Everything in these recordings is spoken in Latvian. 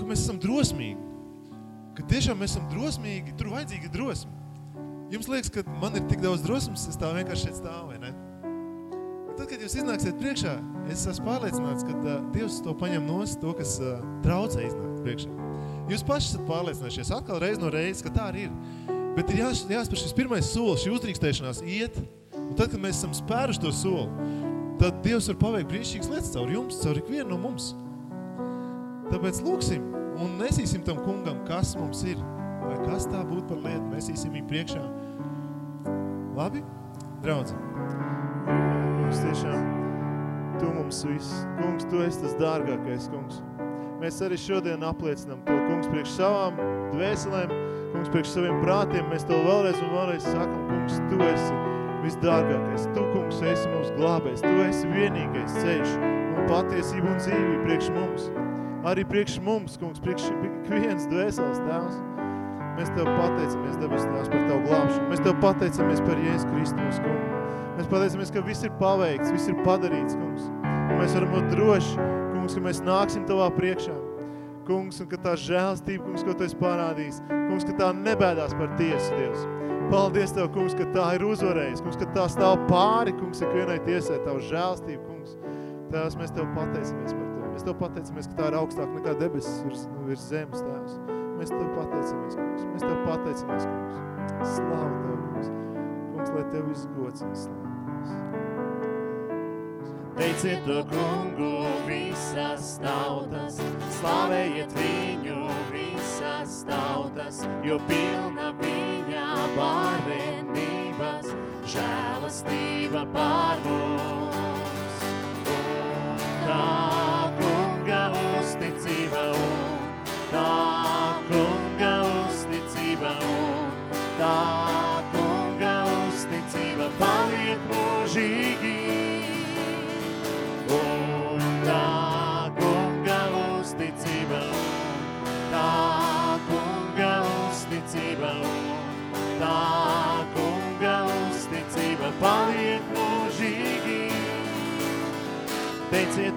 ka mēs esam drosmīgi. Ka tiešām mēs esam drosmīgi, tur vajadzīga drosme. Jums liekas, ka man ir tik daudz drosmes, es tā vienkārši šeit stāvu, vai ne? Tad, kad jūs iznāksiet priekšā, es esmu pārliecināts, ka uh, Dievs to paņem nost, to, kas uh, traucē iznākt priekšā. Jūs paši esat pārliecinājušies atkal reiz no reizes, ka tā arī ir. Bet ir jās, jāspēr šis pirmais solis, šī uzdrīkstēšanās iet, un tad, kad mēs esam spēruši to soli, tad Dievs var paveikt brīnišķīgas lietas caur jums, caur ikvienu no mums. Tāpēc lūksim un nesīsim tam kungam, kas mums ir, vai kas tā būtu par lietu, nesīsim viņu priekšā. Labi? Draudz. Kungs, tiešām, Tu mums viss. Kungs, Tu esi tas dārgākais, kungs. Mēs arī šodien apliecinām to, kungs, priekš savām dvēselēm, kungs, priekš saviem prātiem. Mēs Tev vēlreiz un vēlreiz sakam, kungs, Tu esi visdārgākais. Tu, kungs, esi mūsu glābējs. Tu esi vienīgais ceļš un patiesība un dzīvība priekš mums. Arī priekš mums, kungs, priekš viens dvēseles tēvs. Mēs Tev pateicamies, debes Tēvs, par Tavu glābšanu. Mēs Tev pateicamies par Jēzus Kristu mūsu kungu. Mēs pateicamies, ka viss ir paveikts, viss ir padarīts, kungs. Un mēs varam būt droši, kungs, ka mēs nāksim Tavā priekšā. Kungs, un ka tā žēlstība, kungs, ko Tu esi parādījis, kungs, ka tā nebēdās par tiesu, Dievs. Paldies Tev, kungs, ka tā ir uzvarējis, kungs, ka tā stāv pāri, kungs, ikvienai tiesai, Tavu žēlstību, kungs. Tēvs, mēs Tev pateicamies. Mēs Tev pateicamies, ka tā ir augstāk nekā debesis virs, virs zemes, Tēvs. Mēs Tev pateicamies, kungs. Mēs Tev pateicamies, kungs. Slāva Tev, kungs. Kungs, lai Tev viss gods un slāva. Teiciet to kungu visas tautas, slavējiet viņu visas tautas, jo pilna viņa pārvenības, žēlastība pār mums. Un tā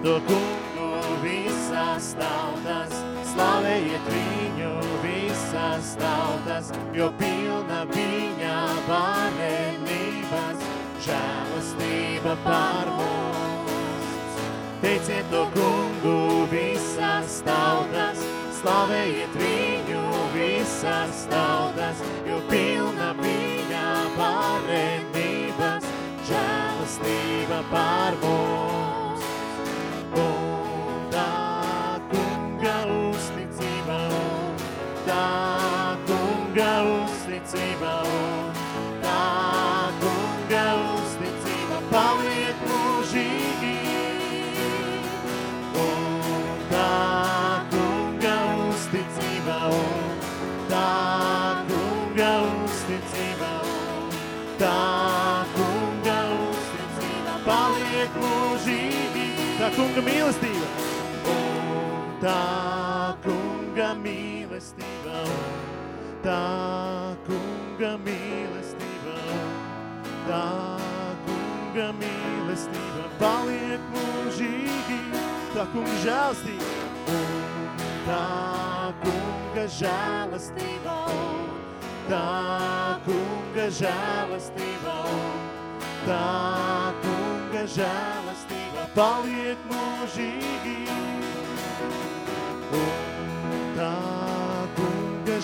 to kungu visas tautas, slavējiet viņu visas tautas, jo pilna viņa varenības, žēlastība pār mums. Teiciet to kungu visas tautas, slavējiet viņu visas tautas, jo pilna viņa varenības, žēlastība pār mums. Uzticība, un tā kunga uzticība paliek mūžīgi. Un tā kunga uzticība, un tā kunga uzticība, un tā kunga uzticība paliek mūžīgi. Tā kunga mīlestība. Un tā kunga mīlestība, un Tā kunga mīlestība. Tā kunga mīlestība paliek mūžīgi. Tā kunga žēlstība. Tā kunga žēlastība. Tā kunga žēlastība. Tā kunga žēlastība paliek mūžīgi. Un tā kunga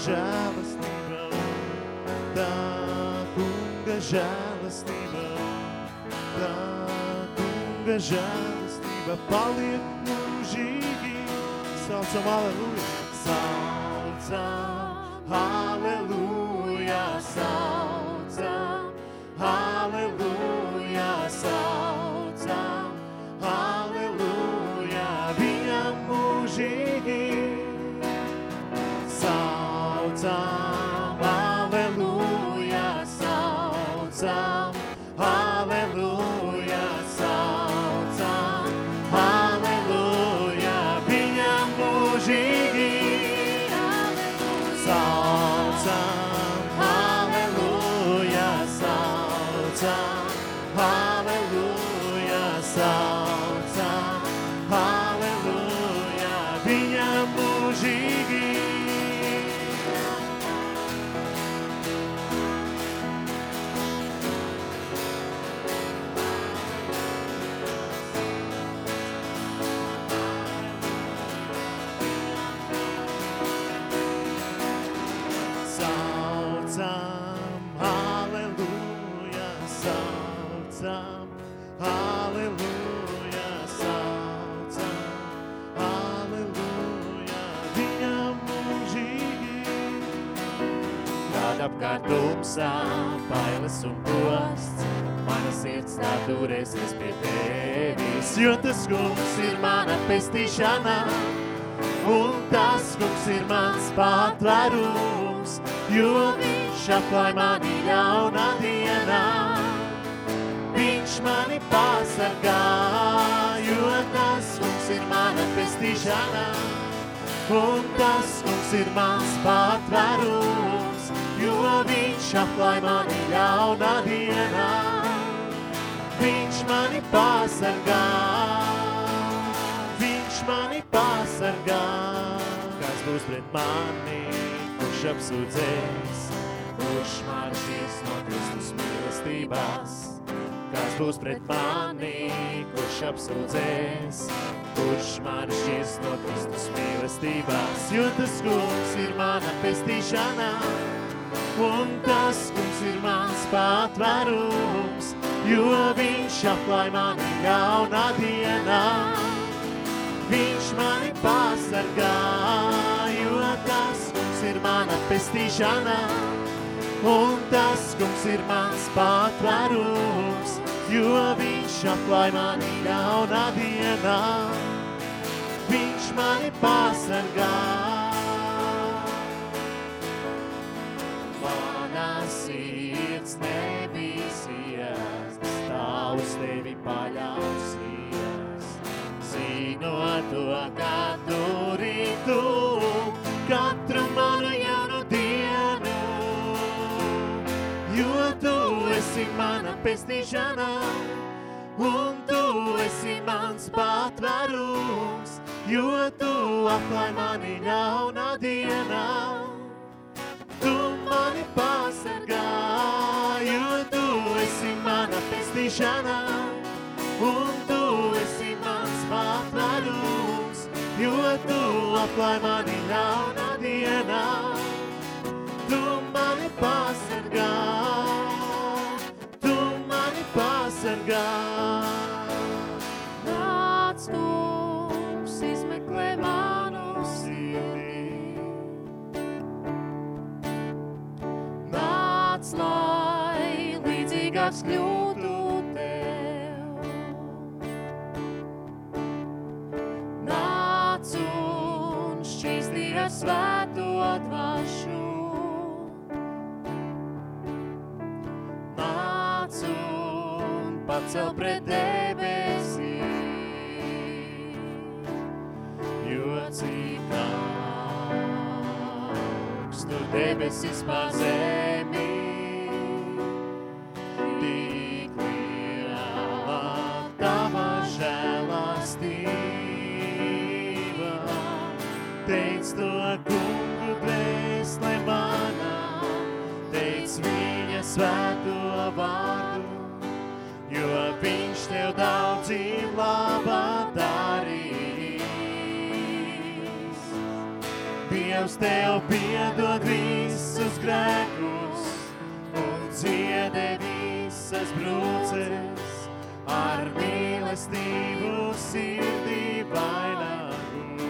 žēlastība. Tā kunga žēlastība. Tā kunga žēlastība paliek mūžīgi. Saucam aleluja. saucam, halleluja, saucam, tumsā, bailes un posts, mana sirds tā turēsies pie tevis, jo tas kungs ir mana pestīšana, un tas kungs ir mans patvērums, jo viņš apklāj mani ļaunā dienā. Viņš mani pasargā, jo tas kungs ir mana pestīšana, un tas kungs ir mans patvērums, jo viņš apklāj mani ļaunā dienā. Viņš mani pasargā, viņš mani pasargā. Kas būs pret mani, kurš apsūdzēs, kurš maršies no Kristus mīlestībās? Kas būs pret mani, kurš apsūdzēs, kurš maršies no Kristus mīlestībās? Jo tas kungs ir mana pestīšana, un tas kungs ir mans patvērums, jo viņš apklāj mani ļaunā dienā. Viņš mani pasargā, jo tas kungs ir mana pestīšana, un tas kungs ir mans patvērums, jo viņš apklāj mani ļaunā dienā. Viņš mani pasargā. Sirds nebīsies, tā uz tevi paļausies. Zinot to, ka turi tu katru manu jaunu dienu, jo tu esi mana pestīšana, un tu esi mans patvērums, jo tu apklāj mani ļaunā dienā. Tu mani pasargā, jo tu esi mana pestīšana, un tu esi mans patvērums, jo tu apklāj mani ļaunā dienā. Tu mani pasargā, tu mani pasargā. Nāc kungs, līdzīgāks kļūtu tev. Nāc un šķīstī ar svēto dvašu. Nāc un pacel pret debesīm, Jo cik augstu debesis pār zemi, tev daudzīm labā darīs. Dievs tev piedod visus grēkus un dziedē visas brūces ar mīlestību sirdī vainago.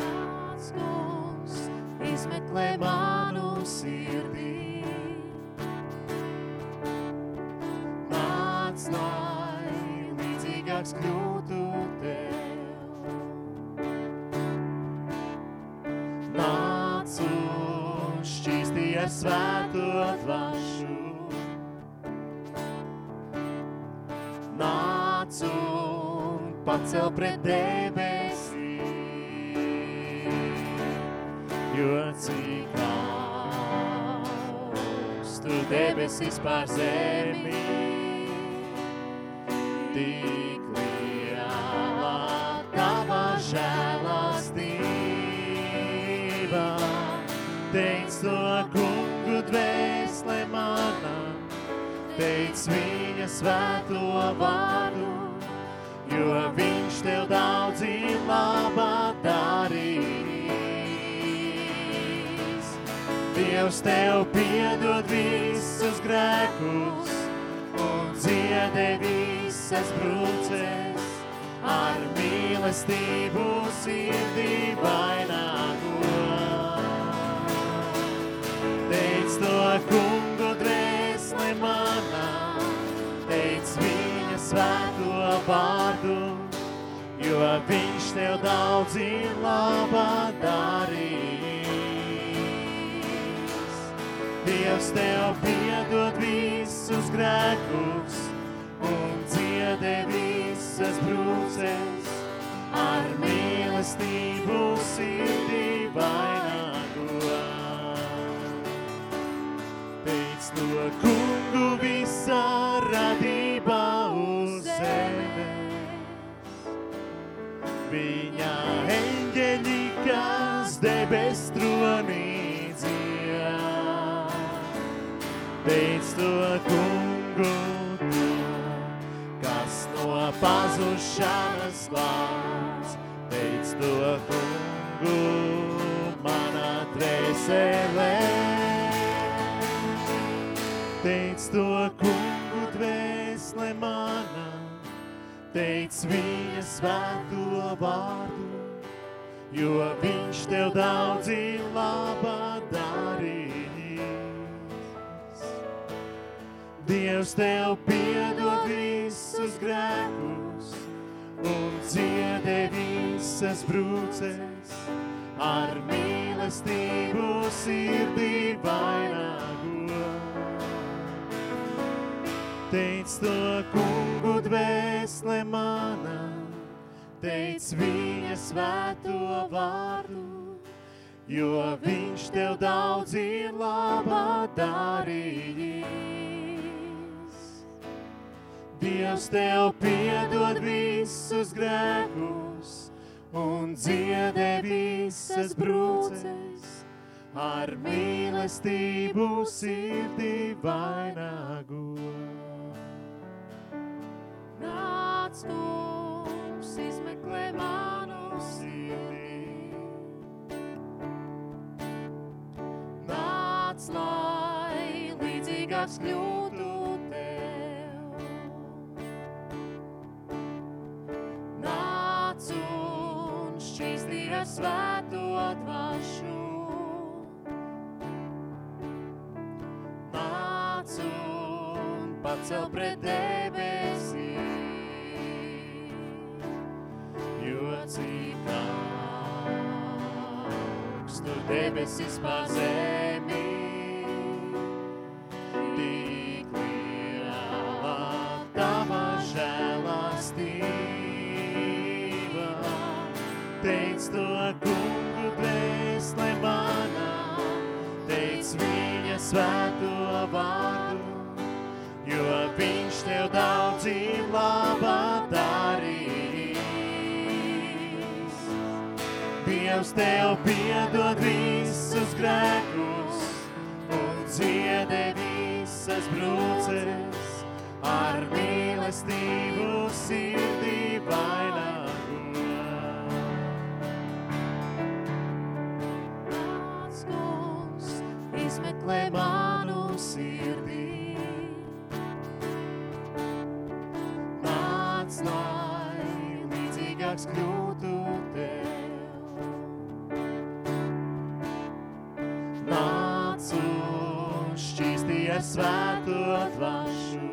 Nāc kungs, izmeklē manu sirdī. Lai līdzīgāks kļūtu tev. Nāc un šķīstī ar svēto dvašu. Nāc un pacel pret debesīm, jo cik augstu debesis pār zemi, teic viņa svēto vārdu, jo viņš tev daudz ir labā darīs. Dievs tev piedod visus grēkus un dziedē visu visas brūces ar mīlestību sirdī vainago. Teic to kungu dvēsle manā, teic viņa svēto vārdu, jo viņš tev daudz ir labā darījis. Dievs tev piedod visus grēkus dziedē visas brūces ar mīlestību sirdī vainago. Teic to kungu visā pazušanas glābs. Teic to kungu manā dvēselē. Teic to kungu dvēsle manā, teic viņa svēto vārdu, jo viņš tev daudz ir labā Dievs tev piedod visus grēkus un dziedē visas brūces ar mīlestību sirdī vainago. Teic to kungu dvēsle manā, teic viņa svēto vārdu, jo viņš tev daudz ir labā darījis. Dievs tev piedod visus grēkus un dziedē visas brūces ar mīlestību sirdī vainago. Nāc kungs, izmeklē manu sirdī. Nāc, lai līdzīgāks kļūtu ar svēto dvašu. Nāc un pacel pret debesīm. Jo cik augstu debesis pār zemi, svēto vārdu, jo viņš tev daudz ir labā darījis. Dievs tev piedod visus grēkus un dziedē visas brūces ar mīlestību sirdī vainago. Izmeklē manu sirdī. Nāc, lai līdzīgāks kļūtu tev. Nāc un šķīstī ar svēto dvašu.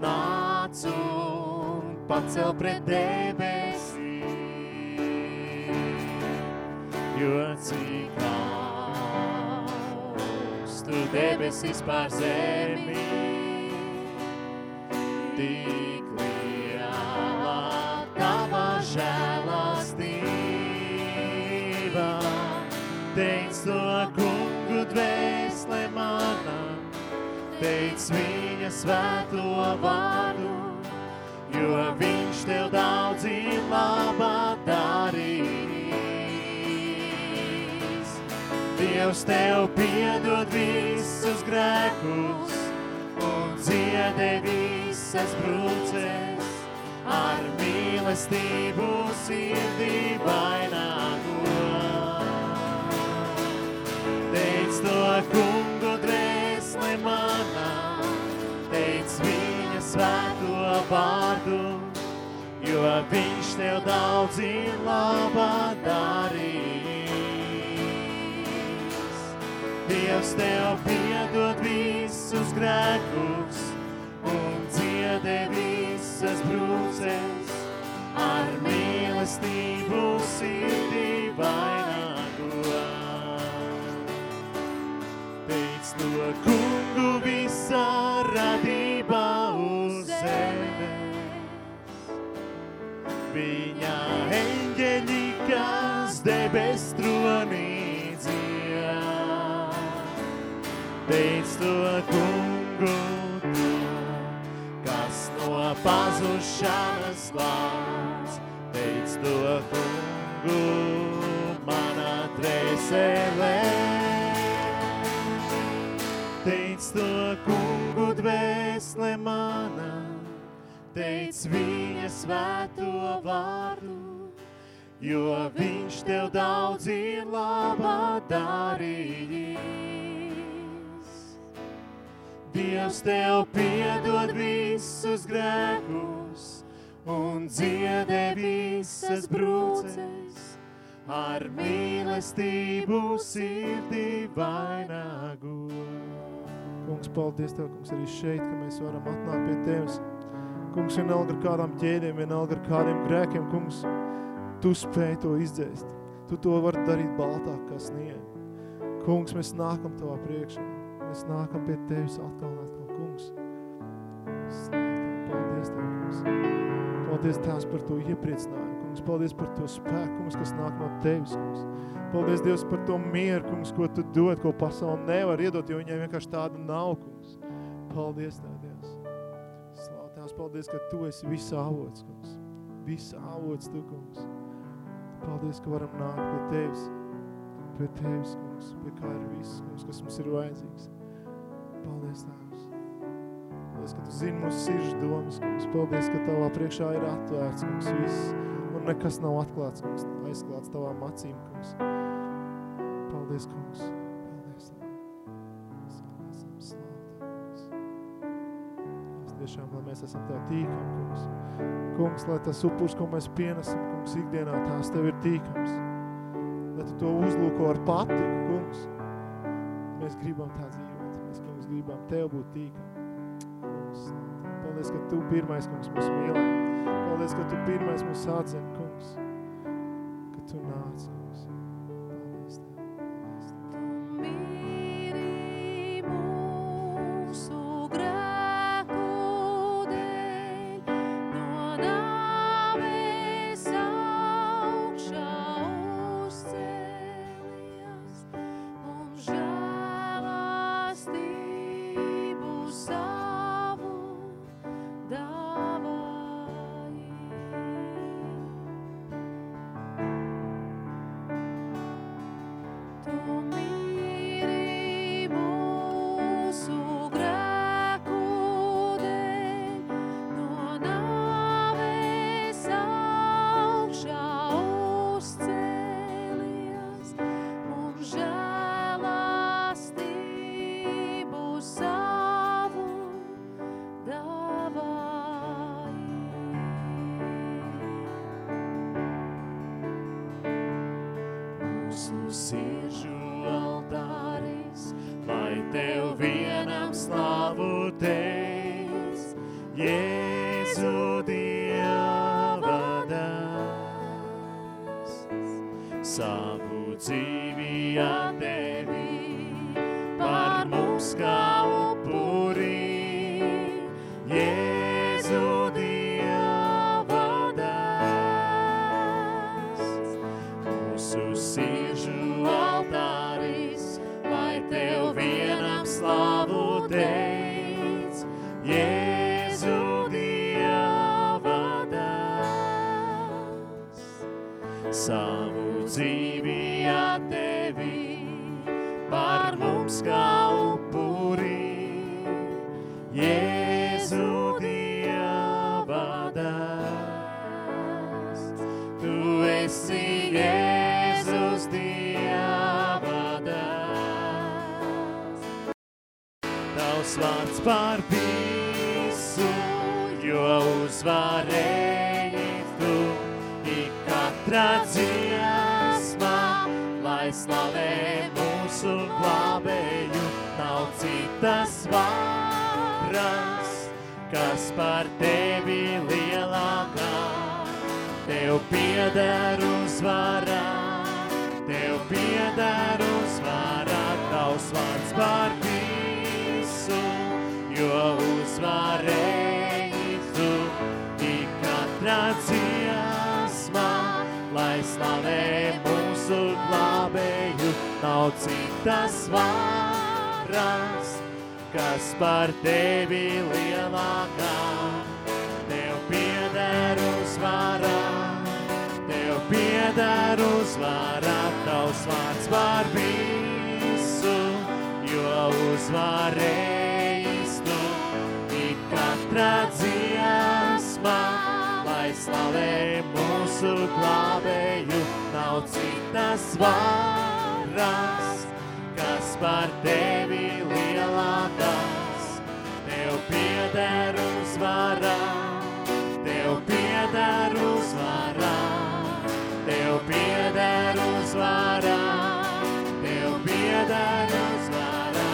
Nāc un pacel pret debesīm, debesis pār zemi, tik liela tava žēlastība. Teic to kungu dvēsle manā, teic viņa svēto vārdu, jo viņš tev daudz ir labā darījis. Dievs tev piedod visus visus grēkus un dziedē visas brūces ar mīlestību sirdī vainago. Teic to kungu dvēsle manā, teic viņa svēto vārdu, jo viņš tev daudz ir labā darījis. Dievs tev piedod visus grēkus un dziedē visas brūces ar mīlestību sirdī vainago. Teic to kungu visā radībā uz zemes. Viņa eņģeļi, kas to kungu kas no pazušanas glābs. Teic to kungu manā dvēselē. Teic to kungu dvēsle manā, teic viņa svēto vārdu, jo viņš tev daudz ir labā darījis. Dievs tev piedod visus grēkus un dziedē visas brūces ar mīlestību sirdī vainago. Kungs, paldies Tev, kungs, arī šeit, ka mēs varam atnākt pie Tevis. Kungs, vienalga ar kādām ķēdēm, vienalga ar kādiem grēkiem, kungs, Tu spēj to izdzēst. Tu to vari darīt baltāk kā sniegu. Kungs, mēs nākam Tavā priekšā. Mēs nākam pie Tevis atkal un atkal, kungs. Paldies Tev, kungs. Paldies Tās par to iepriecinājumu, kungs. Paldies par to spēku, kungs, kas nāk no Tevis, kungs. Paldies, Dievs, par to mieru, kungs, ko Tu dod, ko pasauli nevar iedot, jo viņai vienkārši tāda nav, kungs. Paldies Tev, Dievs. Slāv Tās, paldies, ka Tu esi visa avots, kungs. Visa avots Tu, kungs. Paldies, ka varam nākt pie Tevis. Pie Tevis, kungs. Pie kā ir viss, kungs, kas mums ir vajadzīgs. Paldies, Tēvs. Paldies, ka Tu zini mūsu sirdžu domas, kungs. Paldies, ka Tavā priekšā ir atvērts, kungs, viss. Un nekas nav atklāts, kungs, aizklāts Tavām acīm, kungs. Paldies, kungs. Paldies, Tev. Esam slavu Tev, kungs. Mēs tiešām, lai mēs esam Tev tīkam, kungs. Kungs, lai tas upurs, ko mēs pienesam, kungs, ikdienā, tās Tev ir tīkams. Lai Tu to uzlūko ar patiku, kungs. Mēs gribam tā dzīvot. Gribam Tev būt tīkam. Paldies, ka Tu pirmais, kungs, mūs mīlē. Paldies, ka Tu pirmais mūs atzini, kungs. Ka Tu nāc, lai slavē mūsu glābēju, nav citas varas, kas par tevi lielākā. Tev pieder uzvarā, Tev pieder uzvarā, Tavs vārds par visu, jo uzvarējis tu, ik katrā dziesmā, lai slavē mūsu glābēju, nav citas varas, kas par tevi lielākās. Tev pieder uzvarā, Tev pieder uzvarā, Tev pieder uzvarā, Tev pieder uzvarā,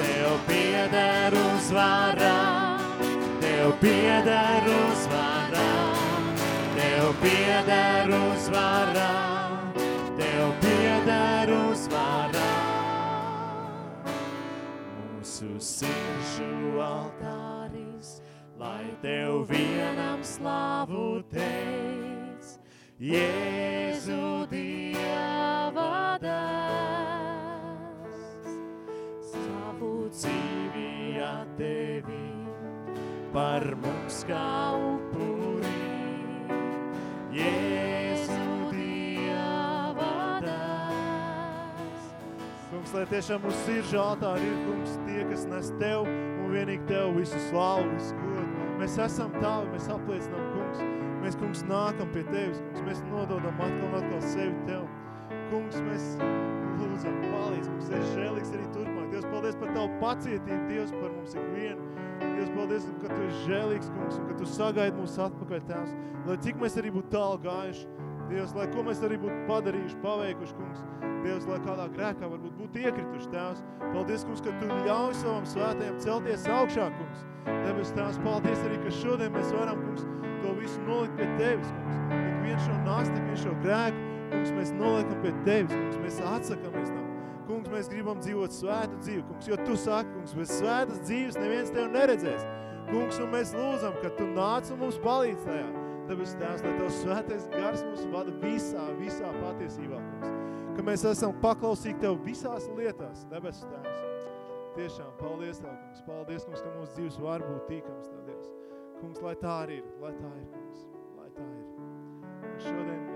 Tev pieder uzvarā, Tev pieder Tev pieder uzvarā, Tev pieder uzvarā mūsu sirdžu altāris, lai Tev vienam slavu teic, Jēzu Dieva dēls. Savu dzīvi atdevi par mums kā upuri, Jēzu Dieva dēls. Kungs, lai tiešām mūsu siržu altāri ir, kungs, tie, kas nes Tev un vienīgi Tev visu slāvu, visu godu. Mēs esam Tavi, mēs apliecinām, kungs, mēs, kungs, nākam pie Tevis, kungs, mēs nododam atkal un atkal sevi Tev. Kungs, mēs lūdzam, palīdz mums, esi žēlīgs arī turpmāk. Dievs, paldies par Tavu pacietību, Dievs, par mums ikvienu. Dievs, paldies, ka Tu esi žēlīgs, kungs, un ka Tu sagaidi mūs atpakaļ, Tēvs. Lai cik mēs arī būtu tālu gājuši, Dievs, lai ko mēs arī būtu padarījuši, paveikuši, kungs. Dievs, lai kādā grēkā varbūt būtu iekrituši, Tēvs. Paldies, kungs, ka Tu ļauj savam svētajam celties augšā, kungs. Debes Tēvs, paldies arī, ka šodien mēs varam, kungs, to visu nolikt pie Tevis, kungs. Ik vienu šo nastu, ik vienu šo grēku, kungs, mēs noliekam pie Tevis, kungs. Mēs atsakamies tam. Kungs, mēs gribam dzīvot svētu dzīvi, kungs, jo Tu saki, kungs, bez svētas dzīves neviens Tev neredzēs. Kungs, un mēs lūdzam, ka Tu nāc un mums palīdz tajā. Debes Tēvs, lai Tavs svētais gars mūs vada visā, visā patiesībā, kungs. Ka mēs esam paklausīgi Tev visās lietās, debes Tēvs. Tiešām, paldies Tev, kungs. Paldies, kungs, ka mūsu dzīves var būt tīkams, Dievs. Kungs, lai tā arī ir, lai tā ir, kungs. Lai tā ir. Un šodien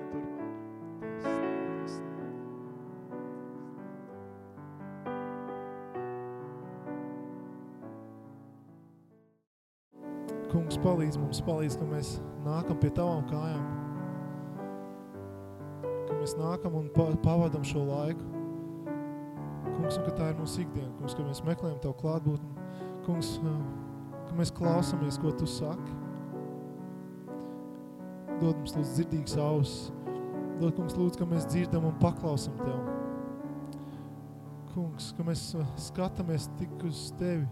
Kungs, palīdz mums, palīdz, ka mēs nākam pie Tavām kājām. Ka mēs nākam un pa pavadam šo laiku. Kungs, un ka tā ir mūsu ikdiena. Kungs, ka mēs meklējam Tavu klātbūtni. Kungs, ka mēs klausamies, ko Tu saki. Dod mums lūdzu dzirdīgas ausis. Dod, kungs, lūdzu, ka mēs dzirdam un paklausam Tev. Kungs, ka mēs skatāmies tik uz Tevi,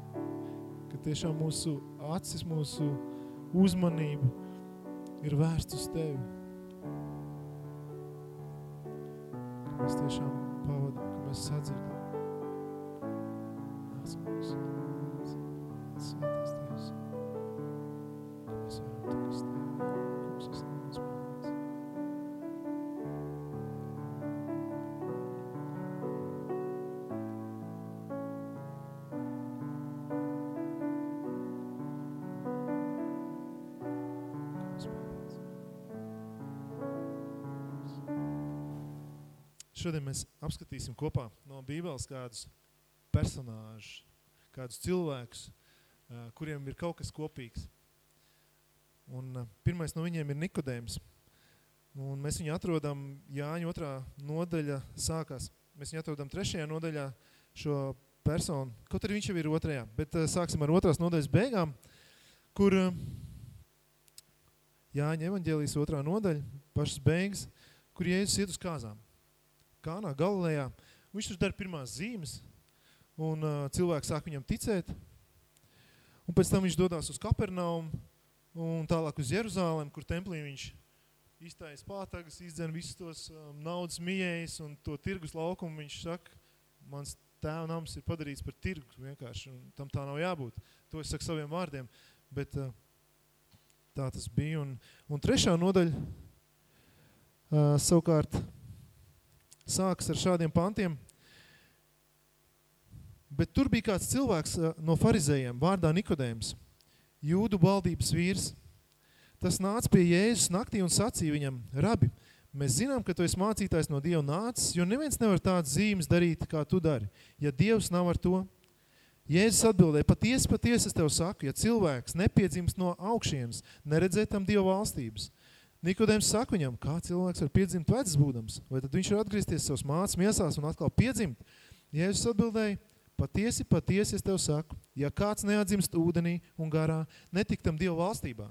ka tiešām mūsu acis, mūsu uzmanība ir vērsta uz Tevi. Mēs tiešām pavadam, ka mēs sadzirdam. Šodien mēs apskatīsim kopā no Bībeles kādus personāžus, kādus cilvēkus, kuriem ir kaut kas kopīgs. Un pirmais no viņiem ir Nikodēms. Un mēs viņu atrodam Jāņa otrā nodaļa sākās. Mēs viņu atrodam trešajā nodaļā šo personu, kaut arī viņš jau ir otrajā, bet sāksim ar otrās nodaļas beigām, kur Jāņa evaņģēlijas otrā nodaļa, pašas beigas, kur Jēzus iet uz kāzām. Kānā, Galilejā. Viņš tur dara pirmās zīmes, un uh, cilvēki sāk viņam ticēt. Un pēc tam viņš dodās uz Kapernaumu un tālāk uz Jeruzālem, kur templī viņš iztājas pātagas, izdzen visus tos um, naudas mijējas un to tirgus laukumu. Viņš saka, mans tēva nams ir padarīts par tirgu vienkārši, un tam tā nav jābūt. To es saku saviem vārdiem, bet uh, tā tas bija. Un, un trešā nodaļa uh, savukārt sākas ar šādiem pantiem. Bet tur bija kāds cilvēks uh, no farizējiem, vārdā Nikodējums, jūdu valdības vīrs. Tas nāca pie Jēzus naktī un sacīja viņam, rabi, mēs zinām, ka tu esi mācītājs no Dieva nācis, jo neviens nevar tādas zīmes darīt, kā tu dari, ja Dievs nav ar to. Jēzus atbildēja, patiesi, patiesi es tev saku, ja cilvēks nepiedzimst no augšienes, neredzē tam Dieva valstības. Nikodēms saka viņam, kā cilvēks var piedzimt vecs būdams, vai tad viņš var atgriezties savus mācas miesās un atkal piedzimt? Jēzus atbildēja, patiesi, patiesi es tev saku, ja kāds neatdzimst ūdenī un garā, netik tam Dieva valstībā.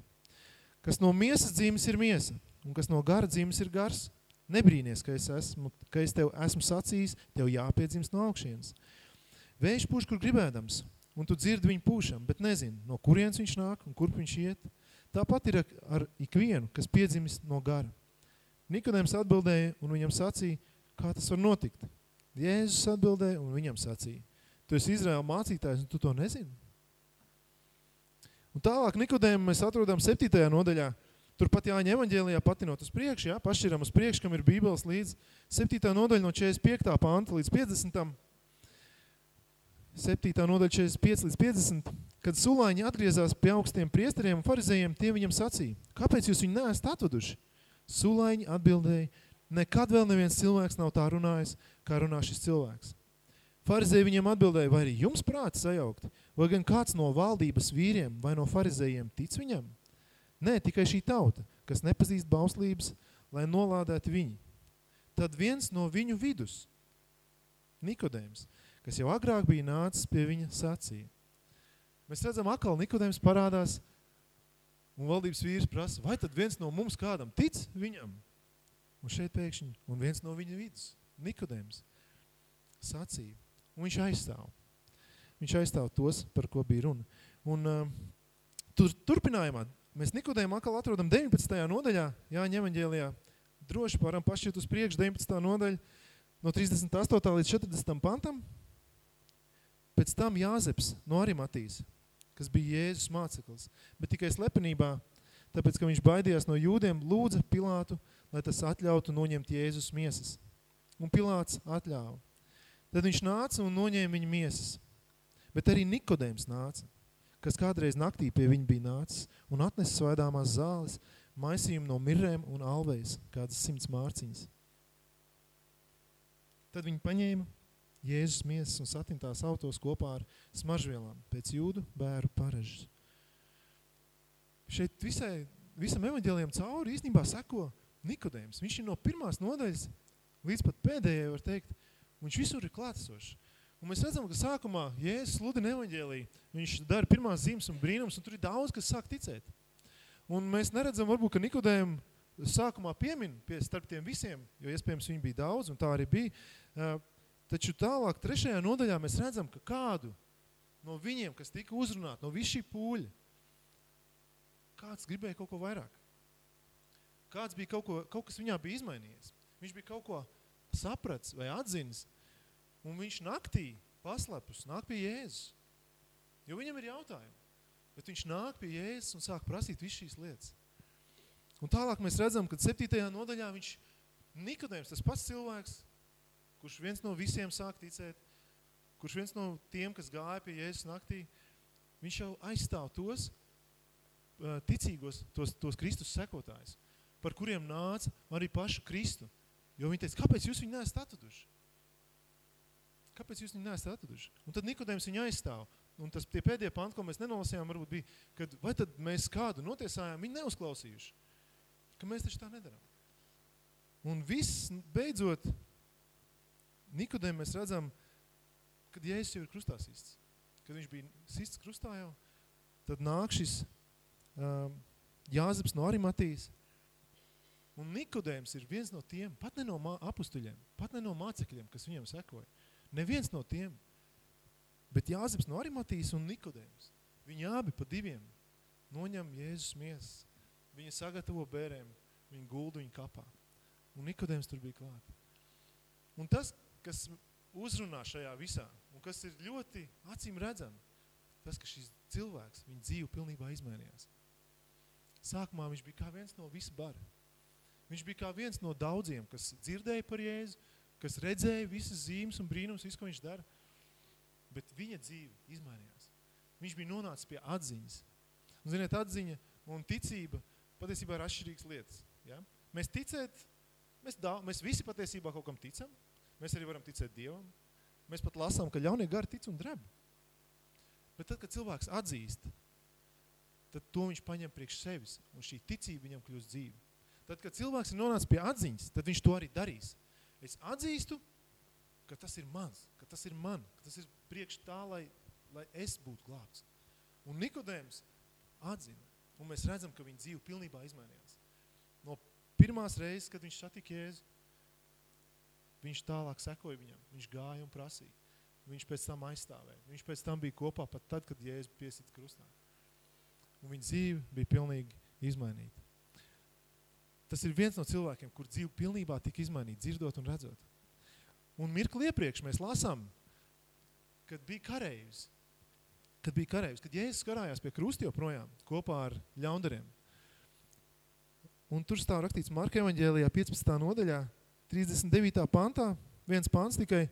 Kas no miesas dzīmes ir miesa, un kas no gara dzīmes ir gars, nebrīnies, ka es, esmu, ka es tev esmu sacījis, tev jāpiedzimst no augšienes. Vējš pūš, kur gribēdams, un tu dzirdi viņu pūšam, bet nezini, no kurienes viņš nāk un kurp viņš iet. Tāpat ir ar ikvienu, kas piedzimis no gara. Nikodēms atbildēja un viņam sacīja, kā tas var notikt. Jēzus atbildēja un viņam sacīja, tu esi Izraēla mācītājs un tu to nezini. Un tālāk Nikodēmu mēs atrodam 7. nodaļā, turpat Jāņa evaņģēlijā patinot uz priekšu, ja, pašķiram uz priekšu, kam ir bībeles līdz 7. nodaļa no 45. panta līdz 50. 7. nodaļa 45 līdz 50, kad sulāņi atgriezās pie augstiem priesteriem un farizējiem, tie viņam sacīja, kāpēc jūs viņu neesat atveduši? Sulāņi atbildēja, nekad vēl neviens cilvēks nav tā runājis, kā runā šis cilvēks. Farizēji viņam atbildēja, vai arī jums prāts sajaukt, vai gan kāds no valdības vīriem vai no farizējiem tic viņam? Nē, tikai šī tauta, kas nepazīst bauslības, lai nolādētu viņi. Tad viens no viņu vidus, Nikodēms, kas jau agrāk bija nācis pie viņa sacīja. Mēs redzam, atkal Nikodēms parādās, un valdības vīrs prasa, vai tad viens no mums kādam tic viņam? Un šeit pēkšņi, un viens no viņa vidus, Nikodēms, sacīja, un viņš aizstāv. Viņš aizstāv tos, par ko bija runa. Un uh, tur, turpinājumā mēs Nikodēmu atkal atrodam 19. nodaļā, Jāņa evaņģēlijā, droši varam pašķiet uz priekšu 19. nodaļa, no 38. līdz 40. pantam, Pēc tam Jāzeps no Arimatīs, kas bija Jēzus māceklis, bet tikai slepenībā, tāpēc, ka viņš baidījās no jūdiem, lūdza Pilātu, lai tas atļautu noņemt Jēzus miesas. Un Pilāts atļāva. Tad viņš nāca un noņēma viņa miesas. Bet arī Nikodēms nāca, kas kādreiz naktī pie viņa bija nācis un atnesa svaidāmās zāles, maisījumu no mirrēm un alvejas, kādas simts mārciņas. Tad viņi paņēma Jēzus miesas un satintās autos kopā ar smaržvielām pēc jūdu bēru paražas. Šeit visai, visam evaņģēliem cauri īstenībā seko Nikodējums. Viņš ir no pirmās nodaļas līdz pat pēdējai, var teikt, viņš visur ir klātesošs. Un mēs redzam, ka sākumā Jēzus sludina evaņģēlī, viņš dara pirmās zīmes un brīnums, un tur ir daudz, kas sāk ticēt. Un mēs neredzam, varbūt, ka Nikodējum sākumā piemin pie starp tiem visiem, jo iespējams viņi bija daudz, un tā arī bija, Taču tālāk, trešajā nodaļā mēs redzam, ka kādu no viņiem, kas tika uzrunāt, no visu šī pūļa, kāds gribēja kaut ko vairāk. Kāds bija kaut, ko, kaut kas viņā bija izmainījies. Viņš bija kaut ko saprats vai atzinis, un viņš naktī paslepus, nāk pie Jēzus. Jo viņam ir jautājumi. Bet viņš nāk pie Jēzus un sāk prasīt visu šīs lietas. Un tālāk mēs redzam, ka 7. nodaļā viņš Nikodējums, tas pats cilvēks, kurš viens no visiem sāk ticēt, kurš viens no tiem, kas gāja pie Jēzus naktī, viņš jau aizstāv tos ticīgos, tos, tos Kristus sekotājus, par kuriem nāca arī pašu Kristu. Jo viņi teica, kāpēc jūs viņu neesat atveduši? Kāpēc jūs viņu neesat atveduši? Un tad Nikodējums viņu aizstāv. Un tas tie pēdējie panti, ko mēs nenolasījām, varbūt bija, kad vai tad mēs kādu notiesājām, viņi neuzklausījuši. Ka mēs taču tā nedarām. Un viss beidzot Nikodēm mēs redzam, kad Jēzus jau ir krustā sists. Kad viņš bija sists krustā jau, tad nāk šis uh, Jāzeps no Arimatijas. Un Nikodējums ir viens no tiem, pat ne no apustuļiem, pat ne no mācekļiem, kas viņam sekoja. Neviens no tiem. Bet Jāzeps no Arimatijas un Nikodējums. Viņi abi pa diviem noņem Jēzus miesas. Viņa sagatavo bērēm, viņa guldu viņa kapā. Un Nikodējums tur bija klāt. Un tas, kas uzrunā šajā visā, un kas ir ļoti acīm redzami, tas, ka šis cilvēks, viņa dzīve pilnībā izmainījās. Sākumā viņš bija kā viens no visu bara. Viņš bija kā viens no daudziem, kas dzirdēja par Jēzu, kas redzēja visas zīmes un brīnums, visu, ko viņš dara. Bet viņa dzīve izmainījās. Viņš bija nonācis pie atziņas. Un, ziniet, atziņa un ticība patiesībā ir atšķirīgas lietas. Ja? Mēs ticēt, mēs, da, mēs visi patiesībā kaut kam ticam. Mēs arī varam ticēt Dievam. Mēs pat lasām, ka ļaunie gari tic un dreb. Bet tad, kad cilvēks atzīst, tad to viņš paņem priekš sevis, un šī ticība viņam kļūst dzīve. Tad, kad cilvēks ir nonācis pie atziņas, tad viņš to arī darīs. Es atzīstu, ka tas ir mans, ka tas ir man, ka tas ir priekš tā, lai, lai es būtu glābts. Un Nikodēms atzina, un mēs redzam, ka viņa dzīve pilnībā izmainījās. No pirmās reizes, kad viņš satika Jēzu, viņš tālāk sekoja viņam, viņš gāja un prasīja. Viņš pēc tam aizstāvēja. Viņš pēc tam bija kopā pat tad, kad Jēzus piesita krustā. Un viņa dzīve bija pilnīgi izmainīta. Tas ir viens no cilvēkiem, kur dzīve pilnībā tika izmainīta, dzirdot un redzot. Un mirkli iepriekš mēs lasām, kad bija karējus, kad bija karējus, kad Jēzus karājās pie krusta joprojām kopā ar ļaundariem. Un tur stāv rakstīts Marka evaņģēlijā 15. nodaļā, 39. pantā, viens pants tikai,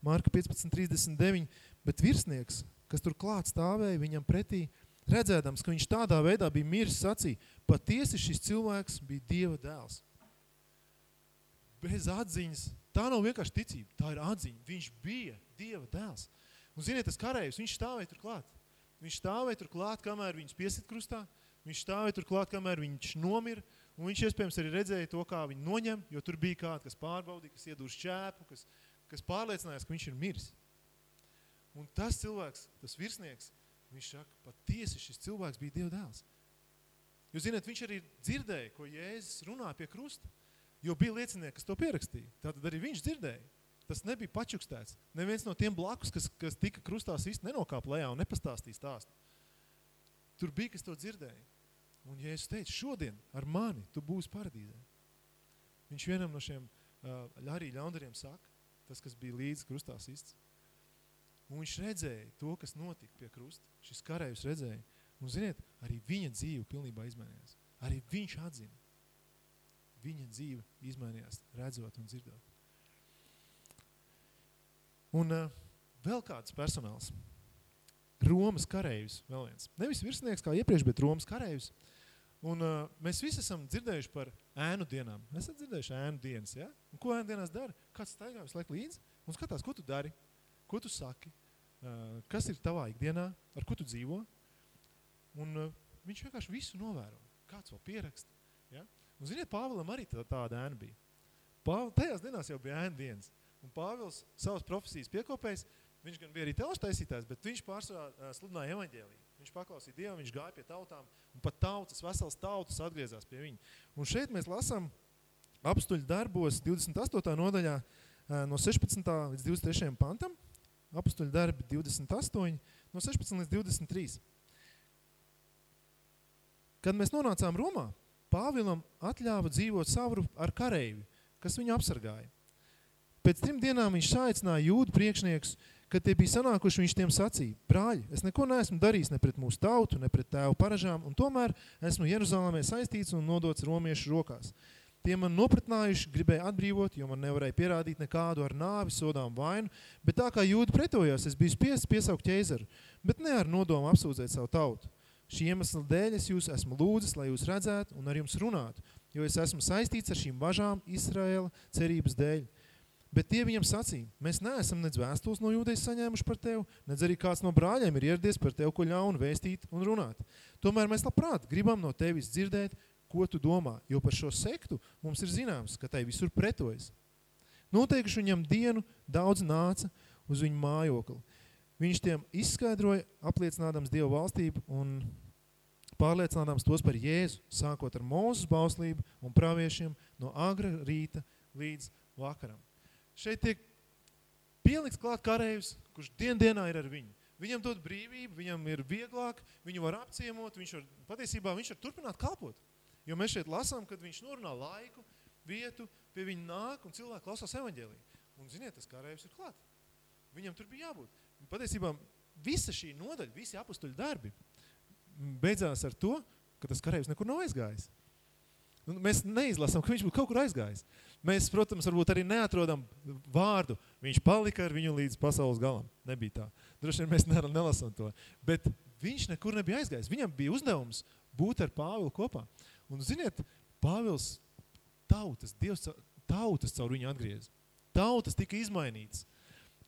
Marka 15.39, bet virsnieks, kas tur klāt stāvēja viņam pretī, redzēdams, ka viņš tādā veidā bija miris sacīja, patiesi šis cilvēks bija Dieva dēls. Bez atziņas, tā nav vienkārši ticība, tā ir atziņa. Viņš bija Dieva dēls. Un ziniet, tas karējus, viņš stāvēja tur klāt. Viņš stāvēja tur klāt, kamēr viņus piesit krustā. Viņš stāvēja tur klāt, kamēr viņš nomira. Un viņš iespējams arī redzēja to, kā viņu noņem, jo tur bija kāds, kas pārbaudīja, kas iedūr šķēpu, kas, kas pārliecinājās, ka viņš ir miris. Un tas cilvēks, tas virsnieks, viņš saka, patiesi šis cilvēks bija Dieva dēls. Jo, ziniet, viņš arī dzirdēja, ko Jēzus runā pie krusta, jo bija liecinieki, kas to pierakstīja. Tātad arī viņš dzirdēja. Tas nebija pačukstēts. Neviens no tiem blakus, kas, kas tika krustā īsti nenokāp lejā un nepastāstīja stāstu. Tur bija, kas to dzirdēja. Un Jēzus teica, šodien ar mani tu būsi paradīzē. Viņš vienam no šiem uh, arī ļaundariem saka, tas, kas bija līdz krustā sists. Un viņš redzēja to, kas notika pie krusta. Šis karējus redzēja. Un ziniet, arī viņa dzīve pilnībā izmainījās. Arī viņš atzina. Viņa dzīve izmainījās, redzot un dzirdot. Un uh, vēl kāds personāls. Romas karējus vēl viens. Nevis virsnieks kā iepriekš, bet Romas karējus. Un uh, mēs visi esam dzirdējuši par ēnu dienām. Esat dzirdējuši ēnu dienas, ja? Un ko ēnu dienās dara? Kāds staigā visu laiku līdzi un skatās, ko tu dari, ko tu saki, uh, kas ir tavā ikdienā, ar ko tu dzīvo. Un uh, viņš vienkārši visu novēro. Kāds vēl pieraksta. Ja? Un ziniet, Pāvilam arī tā, tāda ēna bija. Pāv, tajās dienās jau bija ēna dienas. Un Pāvils savas profesijas piekopējs, viņš gan bija arī telšu taisītājs, bet viņš pārsvarā sludināja evaņģēliju. Viņš paklausīja Dievu, viņš gāja pie tautām, un pat tautas, vesels tautas atgriezās pie viņa. Un šeit mēs lasām apstuļu darbos 28. nodaļā no 16. līdz 23. pantam, apstuļu darbi 28, no 16 līdz 23. Kad mēs nonācām Romā, Pāvilam atļāva dzīvot savru ar kareivi, kas viņu apsargāja. Pēc trim dienām viņš saicināja jūdu priekšniekus, kad tie bija sanākuši, viņš tiem sacīja, brāļi, es neko neesmu darījis ne pret mūsu tautu, ne pret tēvu paražām, un tomēr esmu Jeruzalemē saistīts un nodots romiešu rokās. Tie man nopratnājuši, gribēja atbrīvot, jo man nevarēja pierādīt nekādu ar nāvi sodām vainu, bet tā kā jūdi pretojās, es biju spiests piesaukt ķeizaru, bet ne ar nodomu apsūdzēt savu tautu. Šī iemesla dēļ es jūs esmu lūdzis, lai jūs redzētu un ar jums runātu, jo es esmu saistīts ar šīm bažām Izraēla cerības dēļ. Bet tie viņam sacīja, mēs neesam nedz vēstules no jūdejas saņēmuši par tevi, nedz arī kāds no brāļiem ir ieradies par tevi, ko ļaunu vēstīt un runāt. Tomēr mēs labprāt gribam no tevis dzirdēt, ko tu domā, jo par šo sektu mums ir zināms, ka tai visur pretojas. Noteikuši viņam dienu daudz nāca uz viņu mājokli. Viņš tiem izskaidroja, apliecinādams Dievu valstību un pārliecinādams tos par Jēzu, sākot ar Mūzes bauslību un praviešiem no agra rīta līdz vakaram. Šeit tiek pieliks klāt karējus, kurš dien dienā ir ar viņu. Viņam dod brīvību, viņam ir vieglāk, viņu var apciemot, viņš var, patiesībā viņš var turpināt kalpot. Jo mēs šeit lasām, kad viņš norunā laiku, vietu, pie viņa nāk un cilvēki klausās evaņģēlī. Un ziniet, tas karējus ir klāt. Viņam tur bija jābūt. Patiesībā visa šī nodaļa, visi apustuļu darbi beidzās ar to, ka tas karējus nekur nav aizgājis. Un mēs neizlasām, ka viņš būtu kaut kur aizgājis. Mēs, protams, varbūt arī neatrodam vārdu. Viņš palika ar viņu līdz pasaules galam. Nebija tā. Droši vien mēs nelasām to. Bet viņš nekur nebija aizgājis. Viņam bija uzdevums būt ar Pāvilu kopā. Un ziniet, Pāvils tautas, Dievs tautas caur viņu atgriez. Tautas tika izmainītas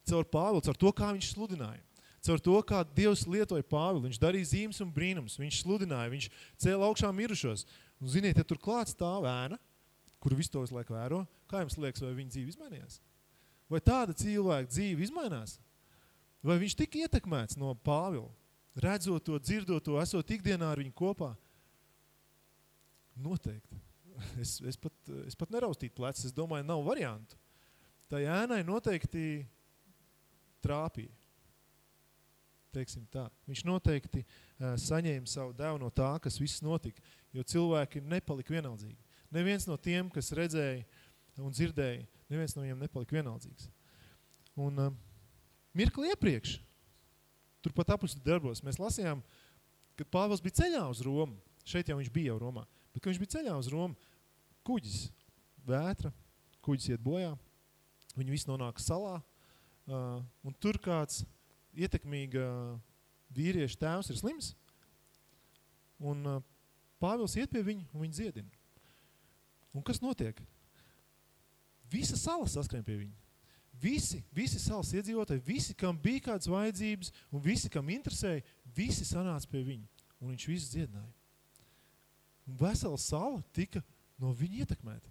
caur Pāvilu, caur to, kā viņš sludināja. Caur to, kā Dievs lietoja Pāvilu, viņš darīja zīmes un brīnums, viņš sludināja, viņš cēla augšā mirušos. Un ziniet, ja tur klāt stāv ēna, kuru visu to visu laiku vēro, kā jums liekas, vai viņa dzīve izmainījās? Vai tāda cilvēka dzīve izmainās? Vai viņš tik ietekmēts no Pāvila, redzot to, dzirdot to, esot ikdienā ar viņu kopā? Noteikti. Es, es, pat, es pat neraustītu plecis, es domāju, nav variantu. Tā ēnai noteikti trāpīja. Teiksim tā. Viņš noteikti uh, saņēma savu devu no tā, kas viss notika, jo cilvēki nepalika vienaldzīgi. Neviens no tiem, kas redzēja un dzirdēja, neviens no viņiem nepalika vienaldzīgs. Un uh, mirkli iepriekš, turpat apustu darbos, mēs lasījām, kad Pāvils bija ceļā uz Romu. Šeit jau viņš bija jau Romā. Bet, kad viņš bija ceļā uz Romu, kuģis vētra, kuģis iet bojā, viņi visi nonāk salā, uh, un tur kāds ietekmīga vīrieša tēvs ir slims, un uh, Pāvils iet pie viņu, un viņu dziedina. Un kas notiek? Visa sala saskrien pie viņa. Visi, visi salas iedzīvotāji, visi, kam bija kādas vajadzības, un visi, kam interesēja, visi sanāca pie viņa, un viņš visu dziedināja. Un vesela sala tika no viņa ietekmēta.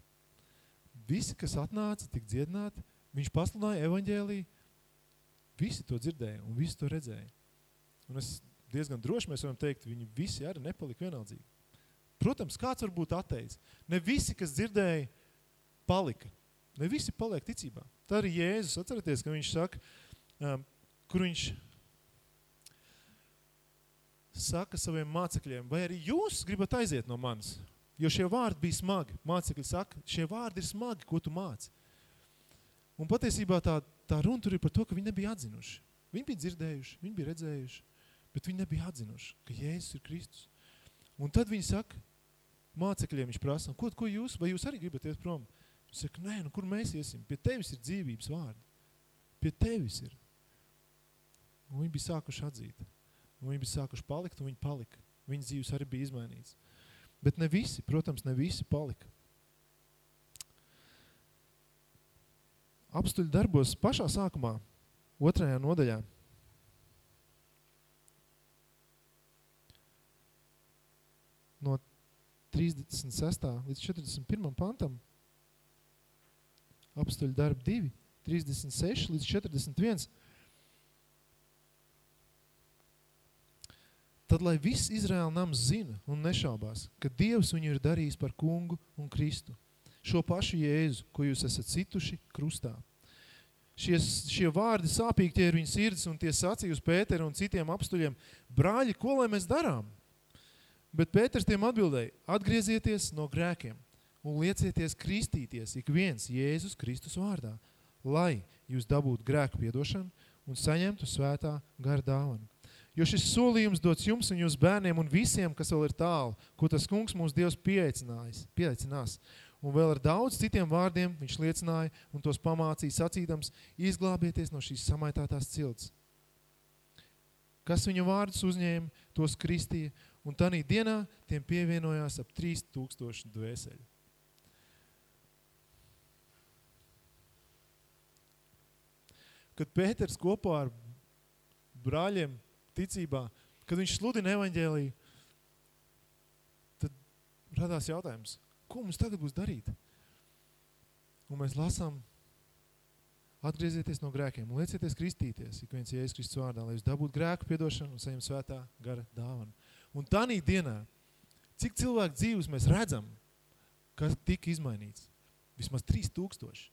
Visi, kas atnāca, tik dziedināti, viņš pasludināja evaņģēliju, visi to dzirdēja un visi to redzēja. Un es diezgan droši mēs varam teikt, viņi visi arī nepalika vienaldzīgi. Protams, kāds var būt atteicis. Ne visi, kas dzirdēja, palika. Ne visi paliek ticībā. Tā arī Jēzus, atceraties, ka viņš saka, um, kur viņš saka saviem mācekļiem, vai arī jūs gribat aiziet no manis? Jo šie vārdi bija smagi. Mācekļi saka, šie vārdi ir smagi, ko tu māci. Un patiesībā tā, tā runa tur ir par to, ka viņi nebija atzinuši. Viņi bija dzirdējuši, viņi bija redzējuši, bet viņi nebija atzinuši, ka Jēzus ir Kristus. Un tad viņi saka, mācekļiem viņš prasa, ko, ko jūs, vai jūs arī gribat iet prom? Viņš saka, nē, nu kur mēs iesim? Pie tevis ir dzīvības vārdi. Pie tevis ir. Un viņi bija sākuši atzīt. Un viņi bija sākuši palikt, un viņi palika. Viņas dzīves arī bija izmainīts. Bet ne visi, protams, ne visi palika. Apstuļu darbos pašā sākumā, otrajā nodaļā, no 36. līdz 41. pantam, apstuļu darbu 2, 36 līdz 41. Tad, lai viss Izraēla nams zina un nešaubās, ka Dievs viņu ir darījis par kungu un Kristu, šo pašu Jēzu, ko jūs esat cituši krustā. Šie, šie vārdi sāpīgi tie ir viņa sirds, un tie sacīja uz Pēteru un citiem apstuļiem, brāļi, ko lai mēs darām? Bet Pēters tiem atbildēja, atgriezieties no grēkiem un liecieties kristīties ik viens Jēzus Kristus vārdā, lai jūs dabūtu grēku piedošanu un saņemtu svētā gara dāvanu. Jo šis solījums dots jums un jūs bērniem un visiem, kas vēl ir tālu, ko tas kungs mūsu Dievs pieaicinās. Un vēl ar daudz citiem vārdiem viņš liecināja un tos pamācīja sacīdams, izglābieties no šīs samaitātās cilts. Kas viņu vārdus uzņēma, tos kristīja, un tanī dienā tiem pievienojās ap 3000 dvēseļu. Kad Pēters kopā ar brāļiem ticībā, kad viņš sludina evaņģēliju, tad radās jautājums, ko mums tagad būs darīt? Un mēs lasām, atgriezieties no grēkiem un liecieties kristīties, ik viens Jēzus Kristus vārdā, lai jūs dabūtu grēku piedošanu un saņem svētā gara dāvanu. Un tanī dienā, cik cilvēku dzīves mēs redzam, kas tika izmainīts? Vismaz 3000.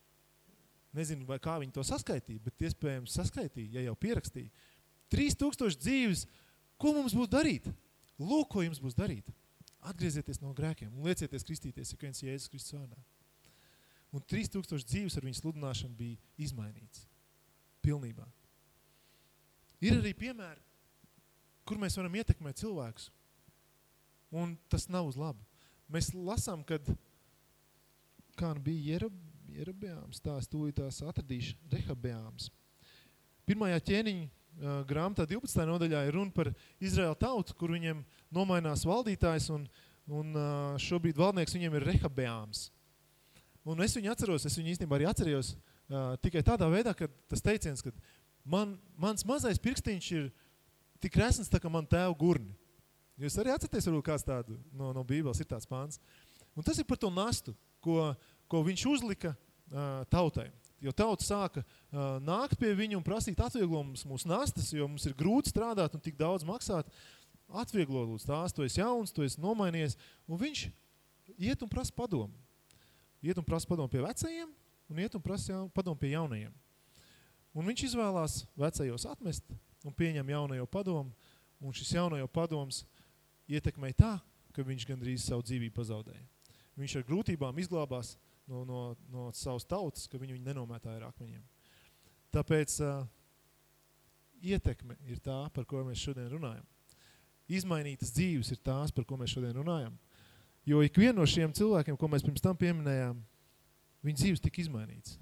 Nezinu, vai kā viņi to saskaitīja, bet iespējams saskaitīja, ja jau pierakstīja. 3000 dzīves, ko mums būs darīt? Lūk, ko jums būs darīt. Atgriezieties no grēkiem un liecieties kristīties, ik viens Jēzus Kristus vārdā. Un 3000 dzīves ar viņu sludināšanu bija izmainīts. Pilnībā. Ir arī piemēri, kur mēs varam ietekmēt cilvēkus. Un tas nav uz labu. Mēs lasām, kad kā nu bija Jerab, Jerabjāms, tās tūlītās atradīšu, Rehabjāms. Pirmajā ķēniņa uh, grāmatā 12. nodaļā ir runa par Izraēla tautu, kur viņiem nomainās valdītājs un, un uh, šobrīd valdnieks viņiem ir Rehabjāms. Un es viņu atceros, es viņu īstenībā arī atcerējos uh, tikai tādā veidā, ka tas teiciens, ka man, mans mazais pirkstiņš ir tik resns, tā kā man tēva gurni. Jūs arī atceraties, varbūt kāds tādu no, no Bībeles ir tāds pāns. Un tas ir par to nastu, ko, ko viņš uzlika uh, tautai. Jo tauta sāka uh, nākt pie viņu un prasīt atvieglojumus mūsu nastas, jo mums ir grūti strādāt un tik daudz maksāt. Atvieglo lūdzu tās, tu esi jauns, tu esi nomainies. Un viņš iet un prasa padomu. Iet un prasa padomu pie vecajiem un iet un prasa padomu pie jaunajiem. Un viņš izvēlās vecajos atmest un pieņem jaunajo padomu. Un šis jaunajo padoms ietekmēja tā, ka viņš gandrīz savu dzīvību pazaudēja. Viņš ar grūtībām izglābās no, no, no savas tautas, ka viņu viņi nenomētāja ar akmeņiem. Tāpēc uh, ietekme ir tā, par ko mēs šodien runājam. Izmainītas dzīves ir tās, par ko mēs šodien runājam. Jo ikvien no šiem cilvēkiem, ko mēs pirms tam pieminējām, viņa dzīves tika izmainīts.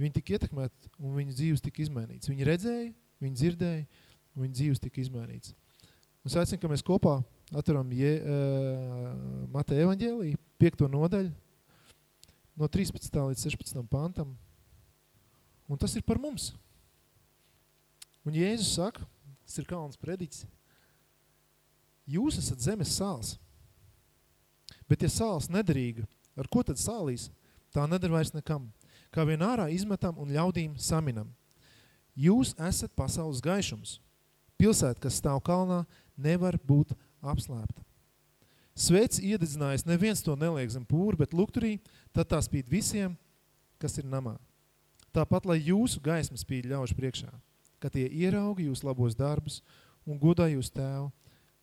Viņi tika ietekmēt un viņa dzīves tika izmainīts. Viņi redzēja, viņi dzirdēja un viņa dzīves tika izmainīts. Un aicinu, ka mēs kopā atveram Je, uh, Mateja evaņģēlī, 5. nodaļu, no 13. līdz 16. pantam. Un tas ir par mums. Un Jēzus saka, tas ir kalns prediķis, jūs esat zemes sāls. Bet ja sāls nederīga, ar ko tad sālīs? Tā nedara vairs nekam. Kā vien ārā izmetam un ļaudīm saminam. Jūs esat pasaules gaišums. Pilsēta, kas stāv kalnā, nevar būt apslēpta. Svets iededzinājis, neviens to neliek zem pūri, bet lukturī, tad tā spīd visiem, kas ir namā. Tāpat, lai jūsu gaisma spīd ļaužu priekšā, ka tie ierauga jūs labos darbus un godā jūs tēvu,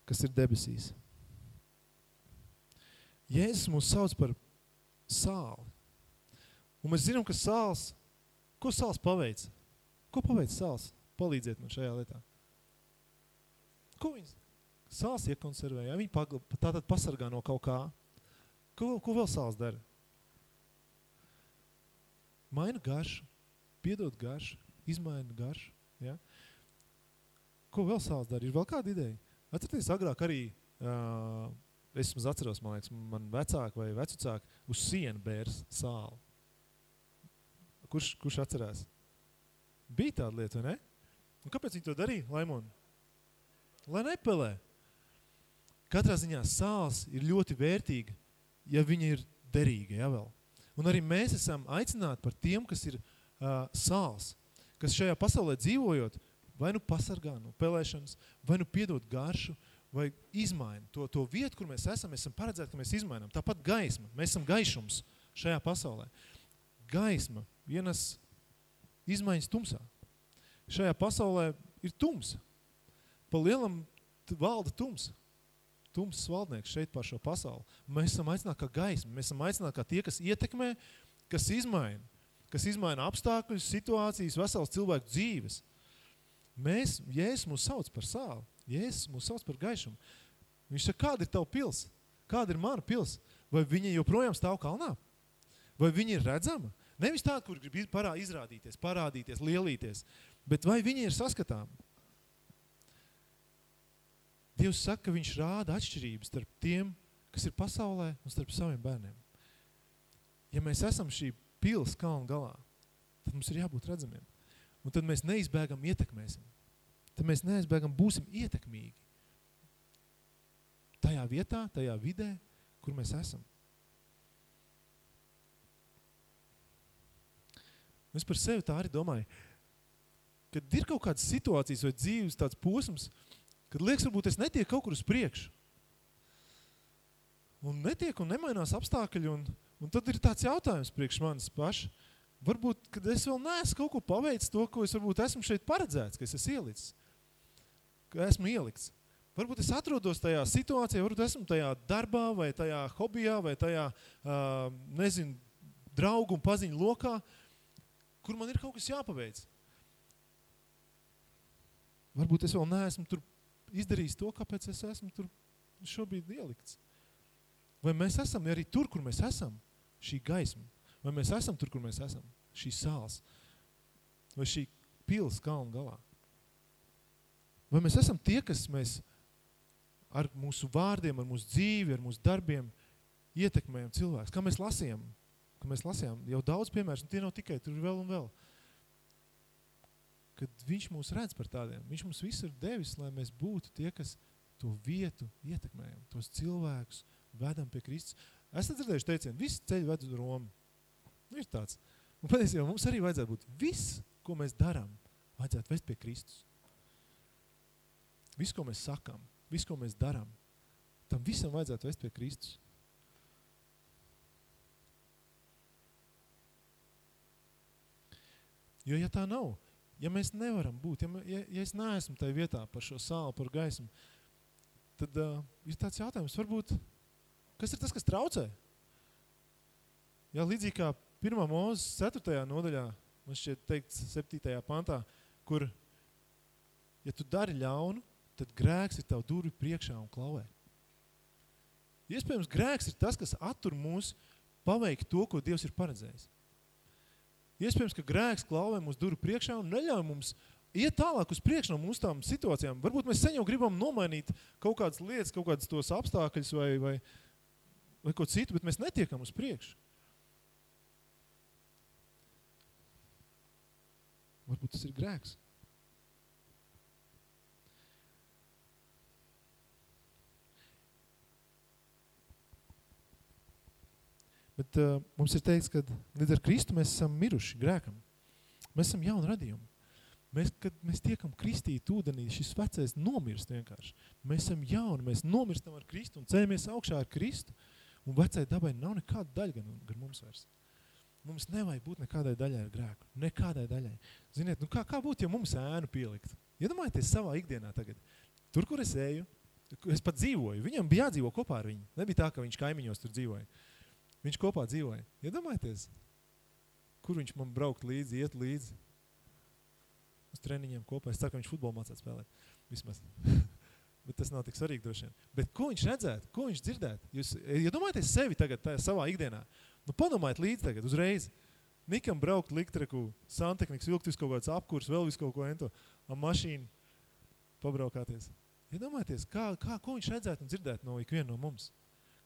kas ir debesīs. Jēzus mūs sauc par sāli. Un mēs zinām, ka sāls, ko sāls paveic? Ko paveic sāls? Palīdziet man šajā lietā. Ko viņas? Sāls iekonservē, ja? viņi tātad pasargā no kaut kā. Ko, ko vēl sāls dara? Maina garšu, piedod garšu, izmaina garšu. Ja? Ko vēl sāls dara? Ir vēl kāda ideja? Atcerieties, agrāk arī, uh, es maz atceros, man liekas, man vecāki vai vecāki uz sienu bērs sāli. Kurš, kurš atcerās? Bija tāda lieta, vai ne? Un kāpēc viņi to darīja, Laimon? Lai nepelē. Katrā ziņā sāls ir ļoti vērtīga, ja viņa ir derīga, ja vēl. Un arī mēs esam aicināti par tiem, kas ir uh, sāls, kas šajā pasaulē dzīvojot, vai nu pasargā no pelēšanas, vai nu piedod garšu, vai izmaina to, to vietu, kur mēs esam, mēs esam paredzēti, ka mēs izmainām. Tāpat gaisma, mēs esam gaišums šajā pasaulē. Gaisma ienes izmaiņas tumsā. Šajā pasaulē ir tums. Pa lielam valda tums. Tums valdnieks šeit par šo pasauli. Mēs esam aicināti kā gaisma, mēs esam aicināti kā tie, kas ietekmē, kas izmaina, kas izmaina apstākļus, situācijas, vesels cilvēku dzīves. Mēs, Jēzus mūs sauc par sāli, Jēzus mūs sauc par gaišumu. Viņš saka, kāda ir tava pils? Kāda ir mana pils? Vai viņa joprojām stāv kalnā? Vai viņa ir redzama? Nevis tāda, kur grib parā, izrādīties, parādīties, lielīties, bet vai viņa ir saskatāma? Dievs saka, ka viņš rāda atšķirības starp tiem, kas ir pasaulē un starp saviem bērniem. Ja mēs esam šī pils kalna galā, tad mums ir jābūt redzamiem. Un tad mēs neizbēgam ietekmēsim. Tad mēs neizbēgam būsim ietekmīgi. Tajā vietā, tajā vidē, kur mēs esam. Es par sevi tā arī domāju, kad ir kaut kādas situācijas vai dzīves tāds posms, Kad liekas, varbūt es netieku kaut kur uz priekšu. Un netiek un nemainās apstākļi, un, un tad ir tāds jautājums priekš manis paši. Varbūt, kad es vēl neesmu kaut ko paveicis to, ko es varbūt esmu šeit paredzēts, ka es esmu ielicis. Ka esmu ielikts. Varbūt es atrodos tajā situācijā, varbūt esmu tajā darbā, vai tajā hobijā, vai tajā, uh, nezinu, draugu un paziņu lokā, kur man ir kaut kas jāpaveic. Varbūt es vēl neesmu tur izdarījis to, kāpēc es esmu tur šobrīd ielikts. Vai mēs esam arī tur, kur mēs esam, šī gaisma? Vai mēs esam tur, kur mēs esam, šī sāls? Vai šī pils kalna galā? Vai mēs esam tie, kas mēs ar mūsu vārdiem, ar mūsu dzīvi, ar mūsu darbiem ietekmējam cilvēks? Kā mēs lasījām? Kā mēs lasījām jau daudz piemērus, un tie nav tikai, tur vēl un vēl. Kad viņš mūs redz par tādiem, viņš mums visu ir devis, lai mēs būtu tie, kas to vietu ietekmējam, tos cilvēkus, vedam pie Kristus. Esat dzirdējuši teicienu, viss ceļi ved uz Romu. Nu, ir tāds. Un patiesībā mums arī vajadzētu būt viss, ko mēs darām, vajadzētu vest pie Kristus. Viss, ko mēs sakām, viss, ko mēs darām, tam visam vajadzētu vest pie Kristus. Jo, ja tā nav, ja mēs nevaram būt, ja, ja, ja es neesmu tajā vietā par šo sāli, par gaismu, tad uh, ir tāds jautājums, varbūt, kas ir tas, kas traucē? Jā, līdzīgi kā 1. mūzes 4. nodaļā, man šķiet teikts 7. pantā, kur, ja tu dari ļaunu, tad grēks ir tavu durvi priekšā un klauvē. Iespējams, grēks ir tas, kas attur mūs paveikt to, ko Dievs ir paredzējis. Iespējams, ka grēks klauvē mūsu durvi priekšā un neļauj mums iet tālāk uz priekšu no mūsu tām situācijām. Varbūt mēs sen jau gribam nomainīt kaut kādas lietas, kaut kādas tos apstākļus vai, vai, vai ko citu, bet mēs netiekam uz priekšu. Varbūt tas ir grēks. Bet uh, mums ir teikts, ka līdz ar Kristu mēs esam miruši grēkam. Mēs esam jauni radījumi. Mēs, kad mēs tiekam kristīt ūdenī, šis vecais nomirst vienkārši. Mēs esam jauni, mēs nomirstam ar Kristu un ceļamies augšā ar Kristu. Un vecai dabai nav nekāda daļa gan, gan mums vairs. Mums nevajag būt nekādai daļai ar grēku. Nekādai daļai. Ziniet, nu kā, kā būtu, ja mums ēnu pielikt? Iedomājieties savā ikdienā tagad. Tur, kur es eju, es pat dzīvoju, viņam bija jādzīvo kopā ar viņu. Nebija tā, ka viņš kaimiņos tur dzīvoja. Viņš kopā dzīvoja. Iedomājieties, kur viņš man braukt līdzi, iet līdzi. Uz treniņiem kopā. Es ceru, ka viņš futbolu mācētu spēlēt. Vismaz. Bet tas nav tik svarīgi droši vien. Bet ko viņš redzētu? Ko viņš dzirdētu? Jūs iedomājieties sevi tagad tajā savā ikdienā. Nu padomājiet līdzi tagad, uzreiz. Nikam braukt liktreku, santehniks, vilkt visu kaut kāds apkurs, vēl visu kaut ko ento, ar mašīnu pabraukāties. Iedomājieties, kā, kā, ko viņš redzētu un dzirdētu no ikviena no mums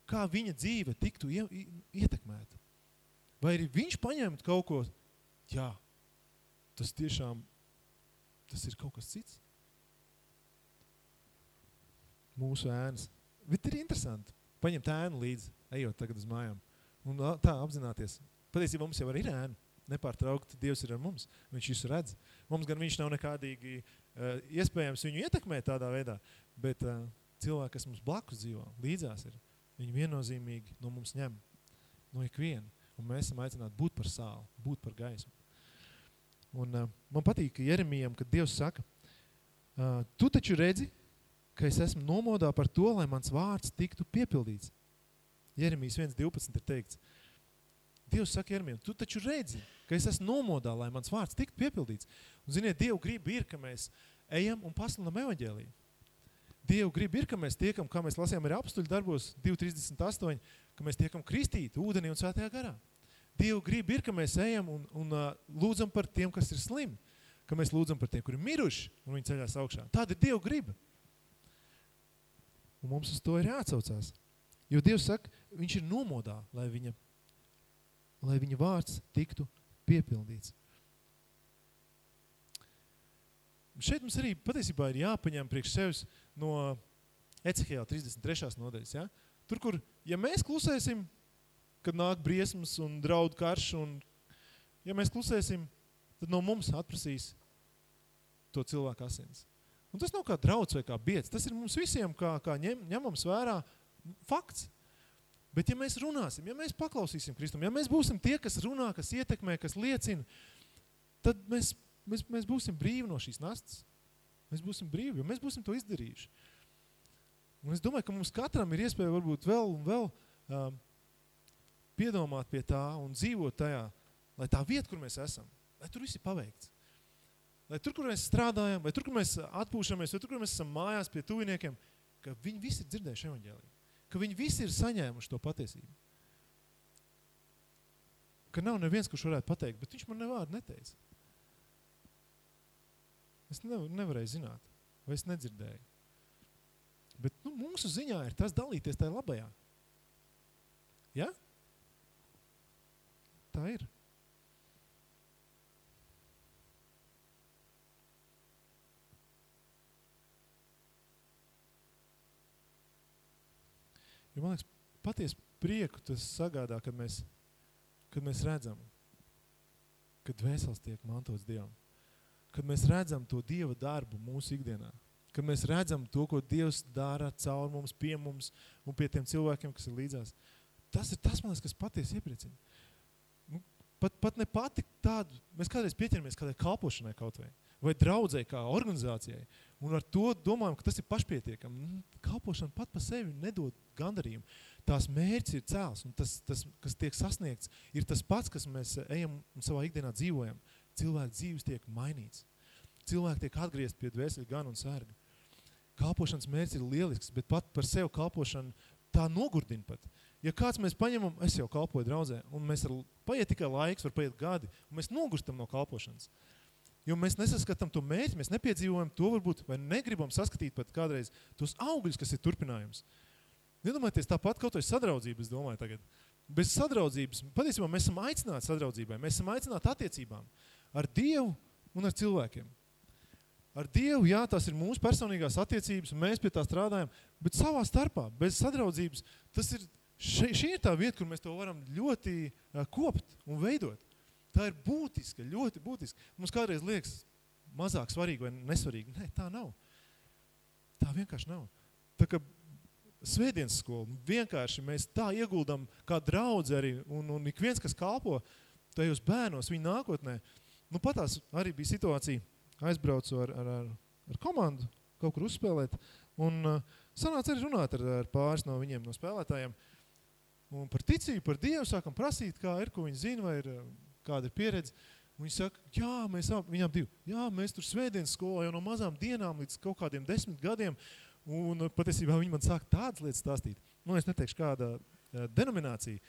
kā viņa dzīve tiktu ietekmēta. Vai arī viņš paņemt kaut ko, jā, tas tiešām, tas ir kaut kas cits. Mūsu ēnas. Bet ir interesanti, paņemt ēnu līdzi, ejot tagad uz mājām. Un tā apzināties, patiesībā mums jau ir ēna. Nepārtraukti Dievs ir ar mums, viņš visu redz. Mums gan viņš nav nekādīgi uh, iespējams viņu ietekmēt tādā veidā, bet uh, cilvēki, kas mums blakus dzīvo, līdzās ir, Viņi viennozīmīgi no mums ņem, no ikviena. Un mēs esam aicināti būt par sāli, būt par gaismu. Un uh, man patīk Jeremijam, kad Dievs saka, uh, tu taču redzi, ka es esmu nomodā par to, lai mans vārds tiktu piepildīts. Jeremijas 1.12 ir teikts. Dievs saka Jeremijam, tu taču redzi, ka es esmu nomodā, lai mans vārds tiktu piepildīts. Un ziniet, Dievu grib ir, ka mēs ejam un pasludinam evaņģēliju. Dievu grib ir, ka mēs tiekam, kā mēs lasījām arī apstuļu darbos 2.38, ka mēs tiekam kristīti ūdenī un svētajā garā. Dievu grib ir, ka mēs ejam un, un uh, lūdzam par tiem, kas ir slimi, ka mēs lūdzam par tiem, kuri ir miruši un viņi ceļās augšā. Tāda ir Dievu griba. Un mums uz to ir jāatsaucās. Jo Dievs saka, viņš ir nomodā, lai viņa, lai viņa vārds tiktu piepildīts. Šeit mums arī patiesībā ir jāpaņem priekš sevis no Ecehēla 33. nodaļas. Ja? Tur, kur, ja mēs klusēsim, kad nāk briesmas un draud karš, un ja mēs klusēsim, tad no mums atprasīs to cilvēku asins. Un tas nav kā drauds vai kā biedz. Tas ir mums visiem kā, kā ņem, ņemams vērā fakts. Bet ja mēs runāsim, ja mēs paklausīsim Kristum, ja mēs būsim tie, kas runā, kas ietekmē, kas liecina, tad mēs, mēs, mēs būsim brīvi no šīs nastas. Mēs būsim brīvi, jo mēs būsim to izdarījuši. Un es domāju, ka mums katram ir iespēja varbūt vēl un vēl um, piedomāt pie tā un dzīvot tajā, lai tā vieta, kur mēs esam, lai tur viss ir paveikts. Lai tur, kur mēs strādājam, vai tur, kur mēs atpūšamies, vai tur, kur mēs esam mājās pie tuviniekiem, ka viņi visi ir dzirdējuši evaņģēliju. Ka viņi visi ir saņēmuši to patiesību. Ka nav neviens, kurš varētu pateikt, bet viņš man nevārdu neteica. Es nevar, nevarēju zināt, vai es nedzirdēju. Bet nu, mūsu ziņā ir tas dalīties tajā labajā. Ja? Tā ir. Jo man liekas, paties prieku tas sagādā, kad mēs, kad mēs redzam, kad vēsels tiek mantots Dievam. Kad mēs redzam to Dieva darbu mūsu ikdienā. Kad mēs redzam to, ko Dievs dara caur mums, pie mums un pie tiem cilvēkiem, kas ir līdzās. Tas ir tas, man liekas, kas patiesi iepriecina. Nu, pat, pat ne pati tādu, mēs kādreiz pieķeramies kādai kalpošanai kaut vai, vai draudzē kā organizācijai, un ar to domājam, ka tas ir pašpietiekam. Nu, kalpošana pat pa sevi nedod gandarījumu. Tās mērķis ir cēls, un tas, tas, kas tiek sasniegts, ir tas pats, kas mēs ejam un savā ikdienā dzīvojam. Cilvēku dzīves tiek mainīts. Cilvēki tiek atgriezt pie dvēseli gan un sērga. Kalpošanas mērķis ir lielisks, bet pat par sevi kalpošanu tā nogurdina pat. Ja kāds mēs paņemam, es jau kalpoju draudzē, un mēs ar, paiet tikai laiks, var paiet gadi, un mēs nogurstam no kalpošanas. Jo mēs nesaskatām to mērķi, mēs nepiedzīvojam to varbūt, vai negribam saskatīt pat kādreiz tos augļus, kas ir turpinājums. Nedomājieties tāpat kaut vai sadraudzību, es domāju tagad. Bez sadraudzības, patiesībā mēs esam aicināti sadraudzībai, mēs esam aicināti attiecībām ar Dievu un ar cilvēkiem. Ar Dievu, jā, tas ir mūsu personīgās attiecības, un mēs pie tā strādājam, bet savā starpā, bez sadraudzības, tas ir, še, šī ir tā vieta, kur mēs to varam ļoti uh, kopt un veidot. Tā ir būtiska, ļoti būtiska. Mums kādreiz liekas mazāk svarīgi vai nesvarīgi. Nē, tā nav. Tā vienkārši nav. Tā kā svētdienas skola, vienkārši mēs tā ieguldam kā draudzi arī, un, un ik viens, kas kalpo tajos bērnos, viņa nākotnē. Nu, patās arī bija situācija, aizbraucu ar, ar, ar, ar komandu kaut kur uzspēlēt, un uh, sanāca arī runāt ar, ar pāris no viņiem, no spēlētājiem. Un par ticību, par Dievu sākam prasīt, kā ir, ko viņi zina, vai ir, kāda ir pieredze. Un viņi saka, jā, mēs viņām divi, jā, mēs tur svētdienas skolā jau no mazām dienām līdz kaut kādiem desmit gadiem, un patiesībā viņi man sāk tādas lietas stāstīt. Nu, es neteikšu, kāda uh, denominācija,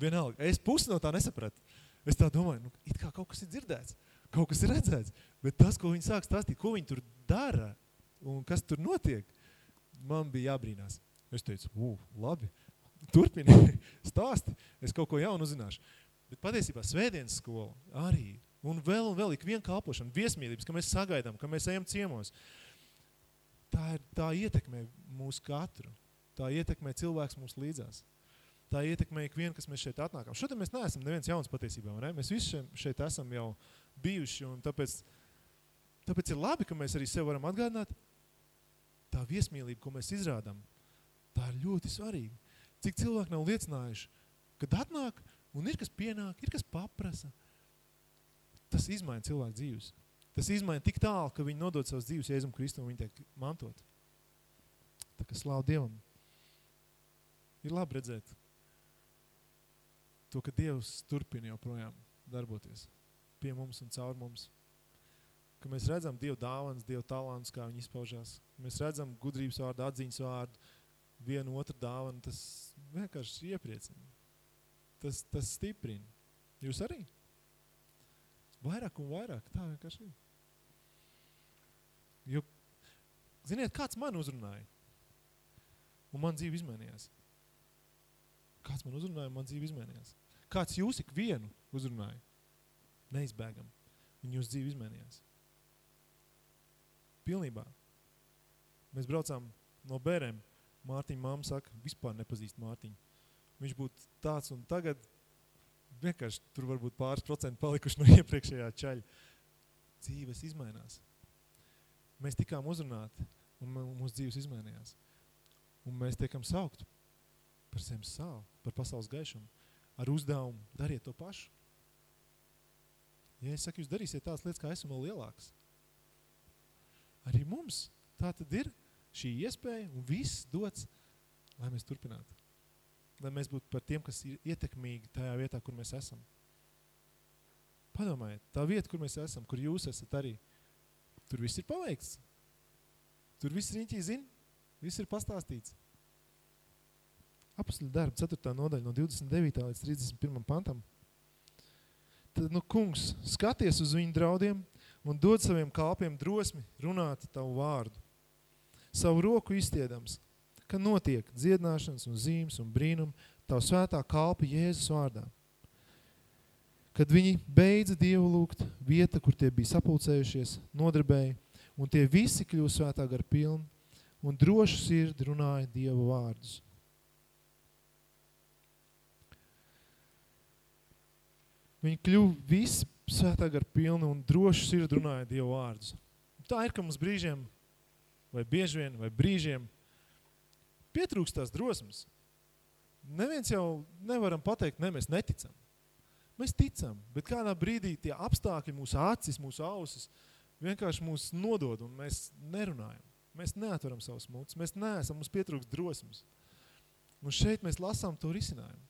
vienalga. Es pusi no tā nesapratu. Es tā domāju, nu, it kā kaut kas ir dzirdēts, kaut kas ir redzēts, bet tas, ko viņi sāk stāstīt, ko viņi tur dara un kas tur notiek, man bija jābrīnās. Es teicu, ū, labi, turpini, stāsti, es kaut ko jaunu uzzināšu. Bet patiesībā svētdienas skola arī, un vēl un vēl ik vien kalpošana, viesmīlības, ka mēs sagaidām, ka mēs ejam ciemos, tā, ir, tā ietekmē mūsu katru. Tā ietekmē cilvēks mūsu līdzās. Tā ietekmē ikvienu, kas mēs šeit atnākam. Šodien mēs neesam neviens jauns patiesībā, ne? Mēs visi šeit, esam jau bijuši, un tāpēc, tāpēc ir labi, ka mēs arī sev varam atgādināt, tā viesmīlība, ko mēs izrādām, tā ir ļoti svarīga. Cik cilvēki nav liecinājuši, kad atnāk un ir kas pienāk, ir kas paprasa, tas izmaina cilvēku dzīves. Tas izmaina tik tālu, ka viņi nodod savas dzīves Jēzum Kristu un viņi tiek mantot. Tā kā slāv Dievam. Ir labi redzēt to, ka Dievs turpina joprojām darboties pie mums un caur mums. Ka mēs redzam Dievu dāvanas, Dievu talants, kā viņi izpaužās. Mēs redzam gudrības vārdu, atziņas vārdu, vienu otru dāvanu. Tas vienkārši iepriecina. Tas, tas stiprina. Jūs arī? Vairāk un vairāk. Tā vienkārši ir. Jo, ziniet, kāds man uzrunāja? Un man dzīve izmainījās. Kāds man uzrunāja, man dzīve izmainījās. Kāds jūs ik vienu uzrunāja? Neizbēgam. Un jūsu dzīve izmainījās. Pilnībā. Mēs braucām no bērēm. Mārtiņa mamma saka, vispār nepazīst Mārtiņu. Viņš būtu tāds un tagad vienkārši tur varbūt pāris procenti palikuši no iepriekšējā čaļa. Dzīves izmainās. mēs tikām uzrunāti un mūsu dzīves izmainījās. Un mēs tiekam saukt par zemes sālu, par pasaules gaišumu, ar uzdevumu dariet to pašu. Ja es saku, jūs darīsiet tādas lietas, kā esmu vēl lielāks. Arī mums tā tad ir šī iespēja un viss dots, lai mēs turpinātu. Lai mēs būtu par tiem, kas ir ietekmīgi tajā vietā, kur mēs esam. Padomājiet, tā vieta, kur mēs esam, kur jūs esat arī, tur viss ir paveikts. Tur viss riņķī zina, viss ir pastāstīts. Apustuļu darba 4. nodaļa no 29. līdz 31. pantam. Tad, nu, kungs, skaties uz viņu draudiem un dod saviem kalpiem drosmi runāt tavu vārdu. Savu roku izstiedams, ka notiek dziedināšanas un zīmes un brīnum tavu svētā kalpa Jēzus vārdā. Kad viņi beidza Dievu lūgt, vieta, kur tie bija sapulcējušies, nodarbēja, un tie visi kļūst svētā gar pilni, un drošu sirdi runāja Dieva vārdus. Viņi kļuva visi svētā gar pilni un droši sirdi runāja Dievu vārdus. Tā ir, ka mums brīžiem, vai bieži vien, vai brīžiem pietrūkst tās drosmes. Neviens jau nevaram pateikt, ne, mēs neticam. Mēs ticam, bet kādā brīdī tie apstākļi, mūsu acis, mūsu ausis, vienkārši mūs nodod un mēs nerunājam. Mēs neatveram savus mutus, mēs neesam, mums pietrūkst drosmes. Un šeit mēs lasām to risinājumu.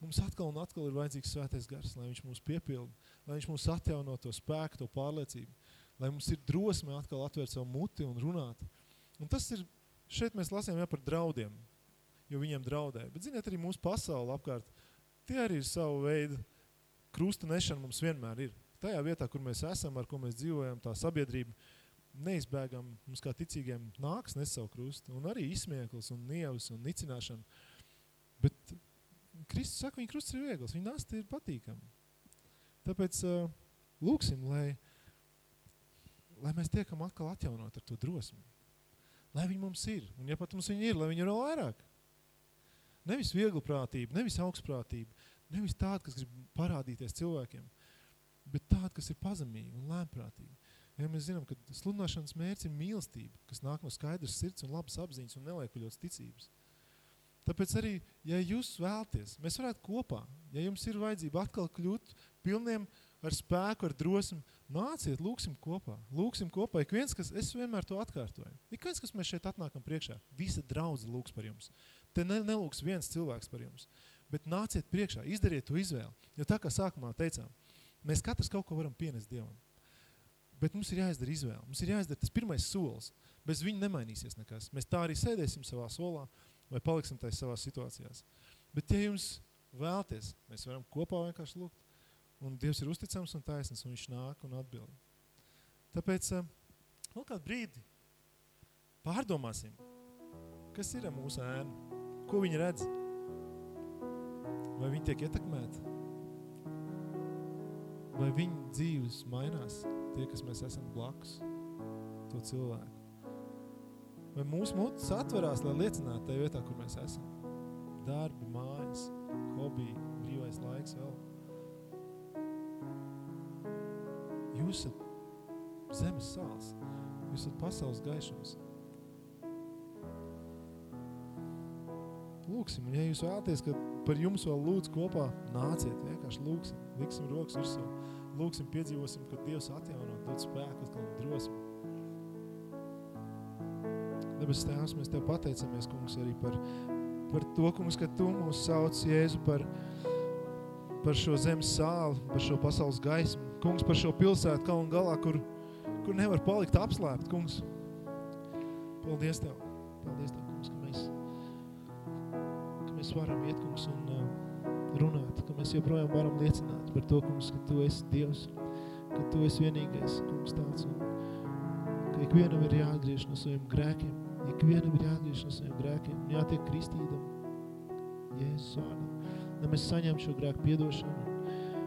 Mums atkal un atkal ir vajadzīgs svētais gars, lai viņš mūs piepilda, lai viņš mūs atjauno to spēku, to pārliecību, lai mums ir drosme atkal atvērt savu muti un runāt. Un tas ir, šeit mēs lasījām jau par draudiem, jo viņiem draudēja. Bet ziniet, arī mūsu pasauli apkārt, tie arī ir savu veidu krusta nešana mums vienmēr ir. Tajā vietā, kur mēs esam, ar ko mēs dzīvojam, tā sabiedrība, neizbēgam mums kā ticīgiem nāks nes savu krustu. Un arī izsmieklis un nievas un nicināšana. Bet Kristus saka, viņa krusts ir viegls, viņa nasta ir patīkama. Tāpēc uh, lūksim, lai, lai mēs tiekam atkal atjaunot ar to drosmi. Lai viņi mums ir. Un ja pat mums viņi ir, lai viņi ir vēl vairāk. Nevis viegla prātība, nevis augstprātība, nevis tāda, kas grib parādīties cilvēkiem, bet tāda, kas ir pazemīga un lēmprātīga. Ja mēs zinām, ka sludināšanas mērķis ir mīlestība, kas nāk no skaidras sirds un labas apziņas un neliekuļotas ticības. Tāpēc arī, ja jūs vēlties, mēs varētu kopā, ja jums ir vajadzība atkal kļūt pilniem ar spēku, ar drosmi, nāciet, lūksim kopā. Lūksim kopā, ik viens, kas, es vienmēr to atkārtoju. Ik viens, kas mēs šeit atnākam priekšā, visa draudze lūks par jums. Te ne, nelūks viens cilvēks par jums. Bet nāciet priekšā, izdariet to izvēli. Jo tā kā sākumā teicām, mēs katrs kaut ko varam pienest Dievam. Bet mums ir jāizdara izvēle. Mums ir jāizdara tas pirmais solis. Bez viņa nemainīsies nekas. Mēs tā arī sēdēsim savā solā vai paliksim tais savās situācijās. Bet ja jums vēlties, mēs varam kopā vienkārši lūgt. Un Dievs ir uzticams un taisns, un viņš nāk un atbild. Tāpēc eh, vēl kādu brīdi pārdomāsim, kas ir mūsu ēnu, ko viņi redz, vai viņi tiek ietekmēti, vai viņu dzīves mainās, tie, kas mēs esam blakus, to cilvēku. Vai mūsu mutes atverās, lai liecinātu tajā vietā, kur mēs esam? Darbi, mājas, hobiji, brīvais laiks vēl. Jūs esat zemes sāls, jūs esat pasaules gaišums. Lūksim, un ja jūs vēlaties, ka par jums vēl lūdz kopā, nāciet, vienkārši lūksim, liksim rokas virsū, lūksim, piedzīvosim, ka Dievs atjauno, dod spēku, atkal drosmi. Debes Tēvs, mēs Tev pateicamies, kungs, arī par, par to, kungs, ka Tu mūs sauc, Jēzu, par, par šo zemes sāli, par šo pasaules gaismu, kungs, par šo pilsētu kalnu galā, kur, kur nevar palikt apslēpt, kungs. Paldies Tev, paldies Tev, kungs, ka mēs, ka mēs varam iet, kungs, un uh, runāt, ka mēs joprojām varam liecināt par to, kungs, ka Tu esi Dievs, ka Tu esi vienīgais, kungs, tāds, un ka ikvienam ir jāatgriež no saviem grēkiem, ikvienam ir jāatgriež no saviem grēkiem, un jātiek kristītam Jēzus vārdā. Lai mēs saņem šo grēku piedošanu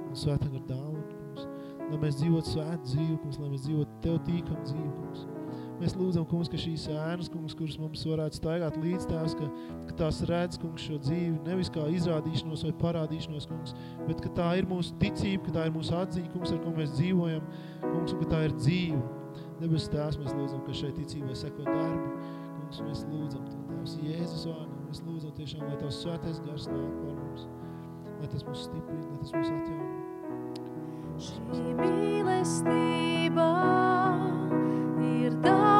un, svētāk ar dāvanu, kungs. Lai mēs dzīvot svētu dzīvi, kungs, lai mēs dzīvot Tev tīkam dzīvi, kungs. Mēs lūdzam, kungs, ka šīs ēnas, kungs, kuras mums varētu staigāt līdz tās, ka, ka tās redz, kungs, šo dzīvi, nevis kā izrādīšanos vai parādīšanos, kungs, bet ka tā ir mūsu ticība, ka tā ir mūsu atziņa, kungs, ar ko mēs dzīvojam, kungs, un ka tā ir dzīve. Debes tās mēs lūdzam, ka šeit ticībai seko darbi. Kungs, mēs lūdzam to Tēvs Jēzus vārdā. Mēs lūdzam tiešām, lai Tavs svētais gars nāk par mums. Lai tas mūs stiprina, lai tas mūs atjauno. Šī mīlestība ir daudzreiz